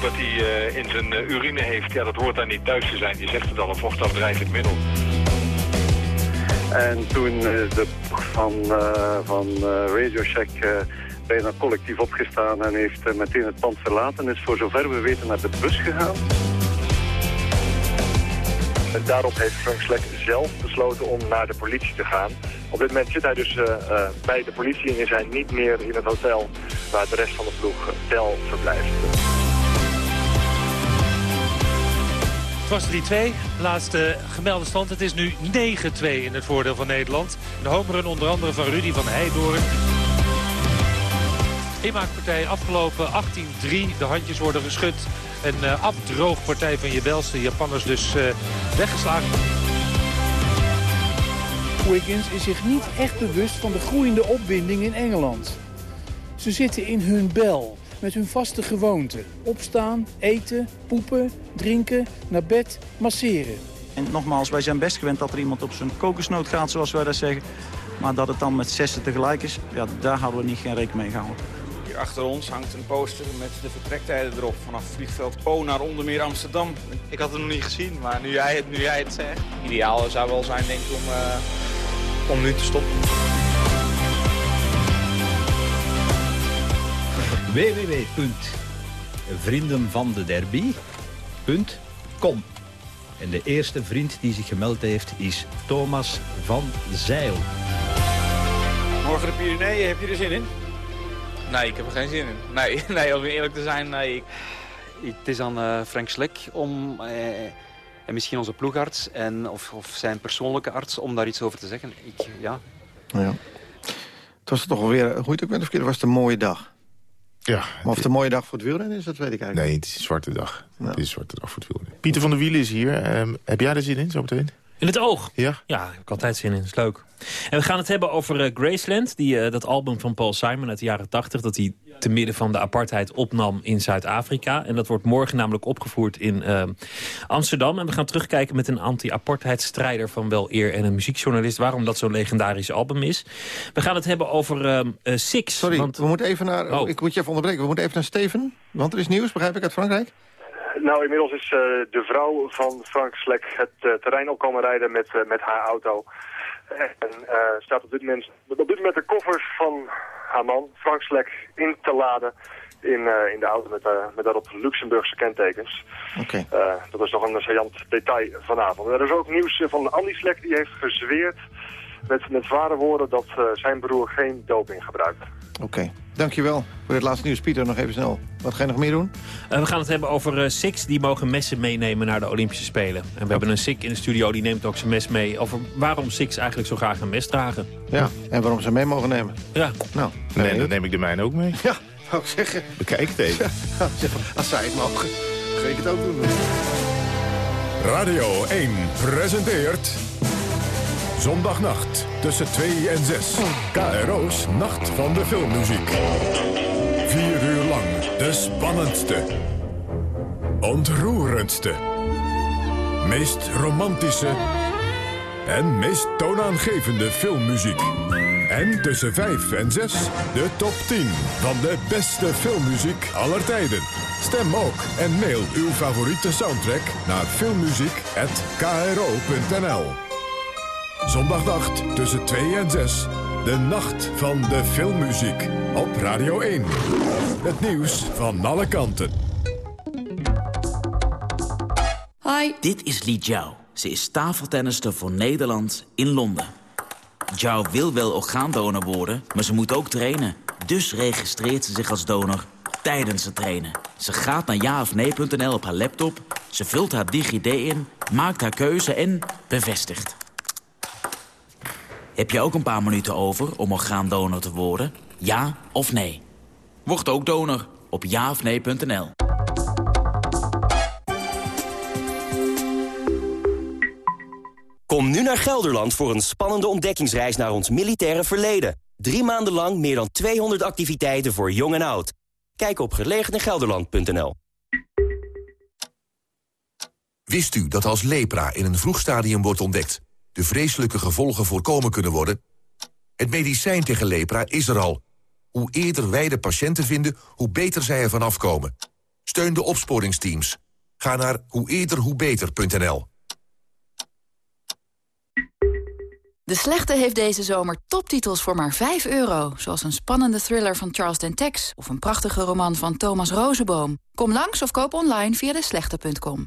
Speaker 18: Dat hij eh, in zijn eh, urine heeft, ja, dat hoort daar niet thuis te zijn. Je zegt het al, een vochtafdrijvend middel.
Speaker 33: En toen is de ploeg van, eh van eh, Radio Shack eh, bijna collectief opgestaan en heeft eh, meteen het pand verlaten. Is voor zover we weten naar de bus gegaan.
Speaker 23: En daarop heeft Frank Slek zelf besloten om naar de politie te gaan. Op dit moment zit hij dus eh, eh, bij de politie en is hij niet meer in het hotel waar de rest van de ploeg eh, tel verblijft.
Speaker 16: Het was 3-2, laatste gemelde stand. Het is nu 9-2 in het voordeel van Nederland. Een homerun onder andere van Rudy van Heijdoorn. Inmaakpartij afgelopen 18-3. De handjes worden geschud. Een uh, afdroogpartij van Jebels. De Japanners dus uh, weggeslagen.
Speaker 34: Wiggins is zich niet echt bewust van de groeiende opwinding in Engeland. Ze zitten in hun bel met hun vaste gewoonte. Opstaan, eten, poepen, drinken, naar bed, masseren.
Speaker 35: En nogmaals, wij zijn best gewend dat er iemand op zijn kokosnoot gaat, zoals wij dat zeggen. Maar dat het dan met zessen tegelijk is, ja, daar hadden we niet geen rekening mee gehouden.
Speaker 36: Hier achter ons hangt een poster met de vertrektijden erop vanaf vliegveld Po naar onder meer Amsterdam. Ik had het nog niet gezien, maar nu jij het, nu jij het zegt. Ideaal zou wel zijn denk ik om, uh, om nu te stoppen.
Speaker 13: www.vriendenvandederby.com En de eerste vriend die zich gemeld heeft is Thomas van Zeil.
Speaker 36: Morgen de Pyreneeën, heb je er zin in? Nee, ik heb er geen zin in. Nee, *laughs* nee om eerlijk te zijn, nee.
Speaker 24: Het is aan uh, Frank Slek om, eh, en misschien onze ploegarts en, of, of, zijn persoonlijke arts om daar iets over te zeggen. Ik, ja.
Speaker 2: ja. Het was toch alweer, hoe je het ook bent of keer, was het een mooie dag.
Speaker 3: Ja.
Speaker 2: Maar of het een mooie dag voor het wielrennen is, dat weet ik eigenlijk
Speaker 3: Nee, het is een zwarte dag. Het is een zwarte dag voor het wielrennen. Pieter van der Wielen is hier. Um, heb jij er zin in, zo meteen?
Speaker 37: In het oog?
Speaker 3: Ja.
Speaker 37: Ja, ik heb altijd zin in. Dat is leuk. En we gaan het hebben over uh, Graceland. Die, uh, dat album van Paul Simon uit de jaren 80. Dat hij te midden van de apartheid opnam in Zuid-Afrika. En dat wordt morgen namelijk opgevoerd in uh, Amsterdam. En we gaan terugkijken met een anti-apartheidstrijder van wel eer en een muziekjournalist. Waarom dat zo'n legendarisch album is. We gaan het hebben over uh, Six.
Speaker 2: Sorry,
Speaker 37: want...
Speaker 2: we moeten even naar... Oh. Ik moet je even onderbreken. We moeten even naar Steven. Want er is nieuws, begrijp ik, uit Frankrijk.
Speaker 23: Nou, inmiddels is uh, de vrouw van Frank Slek het uh, terrein op komen rijden met, uh, met haar auto. En staat op dit, moment, op dit moment de koffers van haar man, Frank Slek, in te laden in, in de auto met, met daarop Luxemburgse kentekens.
Speaker 2: Okay.
Speaker 23: dat is nog een saillant detail vanavond. Er is ook nieuws van Andy Slek, die heeft gezweerd met, met zware woorden dat zijn broer geen doping gebruikt.
Speaker 2: Oké. Okay. Dankjewel voor het laatste nieuws. Pieter, nog even snel. Wat ga je nog meer doen?
Speaker 37: Uh, we gaan het hebben over uh, Six. Die mogen messen meenemen naar de Olympische Spelen. En we okay. hebben een Sik in de studio, die neemt ook zijn mes mee. Over waarom Six eigenlijk zo graag een mes dragen.
Speaker 2: Ja, en waarom ze mee mogen nemen.
Speaker 37: Ja.
Speaker 2: Nou,
Speaker 3: nee, dan neem ik de mijne ook mee.
Speaker 2: Ja, wou ik zeggen.
Speaker 3: Bekijk het even. *laughs*
Speaker 2: Ja, als zij het mogen, ga ik het ook doen.
Speaker 7: Radio 1 presenteert... Zondagnacht tussen 2 en 6. KRO's Nacht van de Filmmuziek. Vier uur lang de spannendste, ontroerendste, meest romantische en meest toonaangevende filmmuziek. En tussen 5 en 6 de top 10 van de beste filmmuziek aller tijden. Stem ook en mail uw favoriete soundtrack naar filmmuziek.kro.nl. Zondagnacht tussen 2 en 6. De nacht van de filmmuziek. Op Radio 1. Het nieuws van alle kanten.
Speaker 38: Hi. Dit is Li Jiao. Ze is tafeltennister voor Nederland in Londen. Jou wil wel orgaandonor worden, maar ze moet ook trainen. Dus registreert ze zich als donor tijdens het trainen. Ze gaat naar jaofnee.nl op haar laptop, ze vult haar DigiD in, maakt haar keuze en bevestigt. Heb je ook een paar minuten over om orgaandonor te worden? Ja of nee? Word ook donor op jaofnee.nl.
Speaker 39: Kom nu naar Gelderland voor een spannende ontdekkingsreis naar ons militaire verleden. Drie maanden lang meer dan 200 activiteiten voor jong en oud. Kijk op gelegenegelderland.nl.
Speaker 7: Wist u dat als lepra in een vroeg stadium wordt ontdekt... de vreselijke gevolgen voorkomen kunnen worden? Het medicijn tegen lepra is er al. Hoe eerder wij de patiënten vinden, hoe beter zij ervan afkomen. Steun de opsporingsteams. Ga naar hoe eerder hoe beter.nl.
Speaker 40: De Slechte heeft deze zomer toptitels voor maar 5 euro. Zoals een spannende thriller van Charles Dentex... of een prachtige roman van Thomas Rozenboom. Kom langs of koop online via deslechte.com.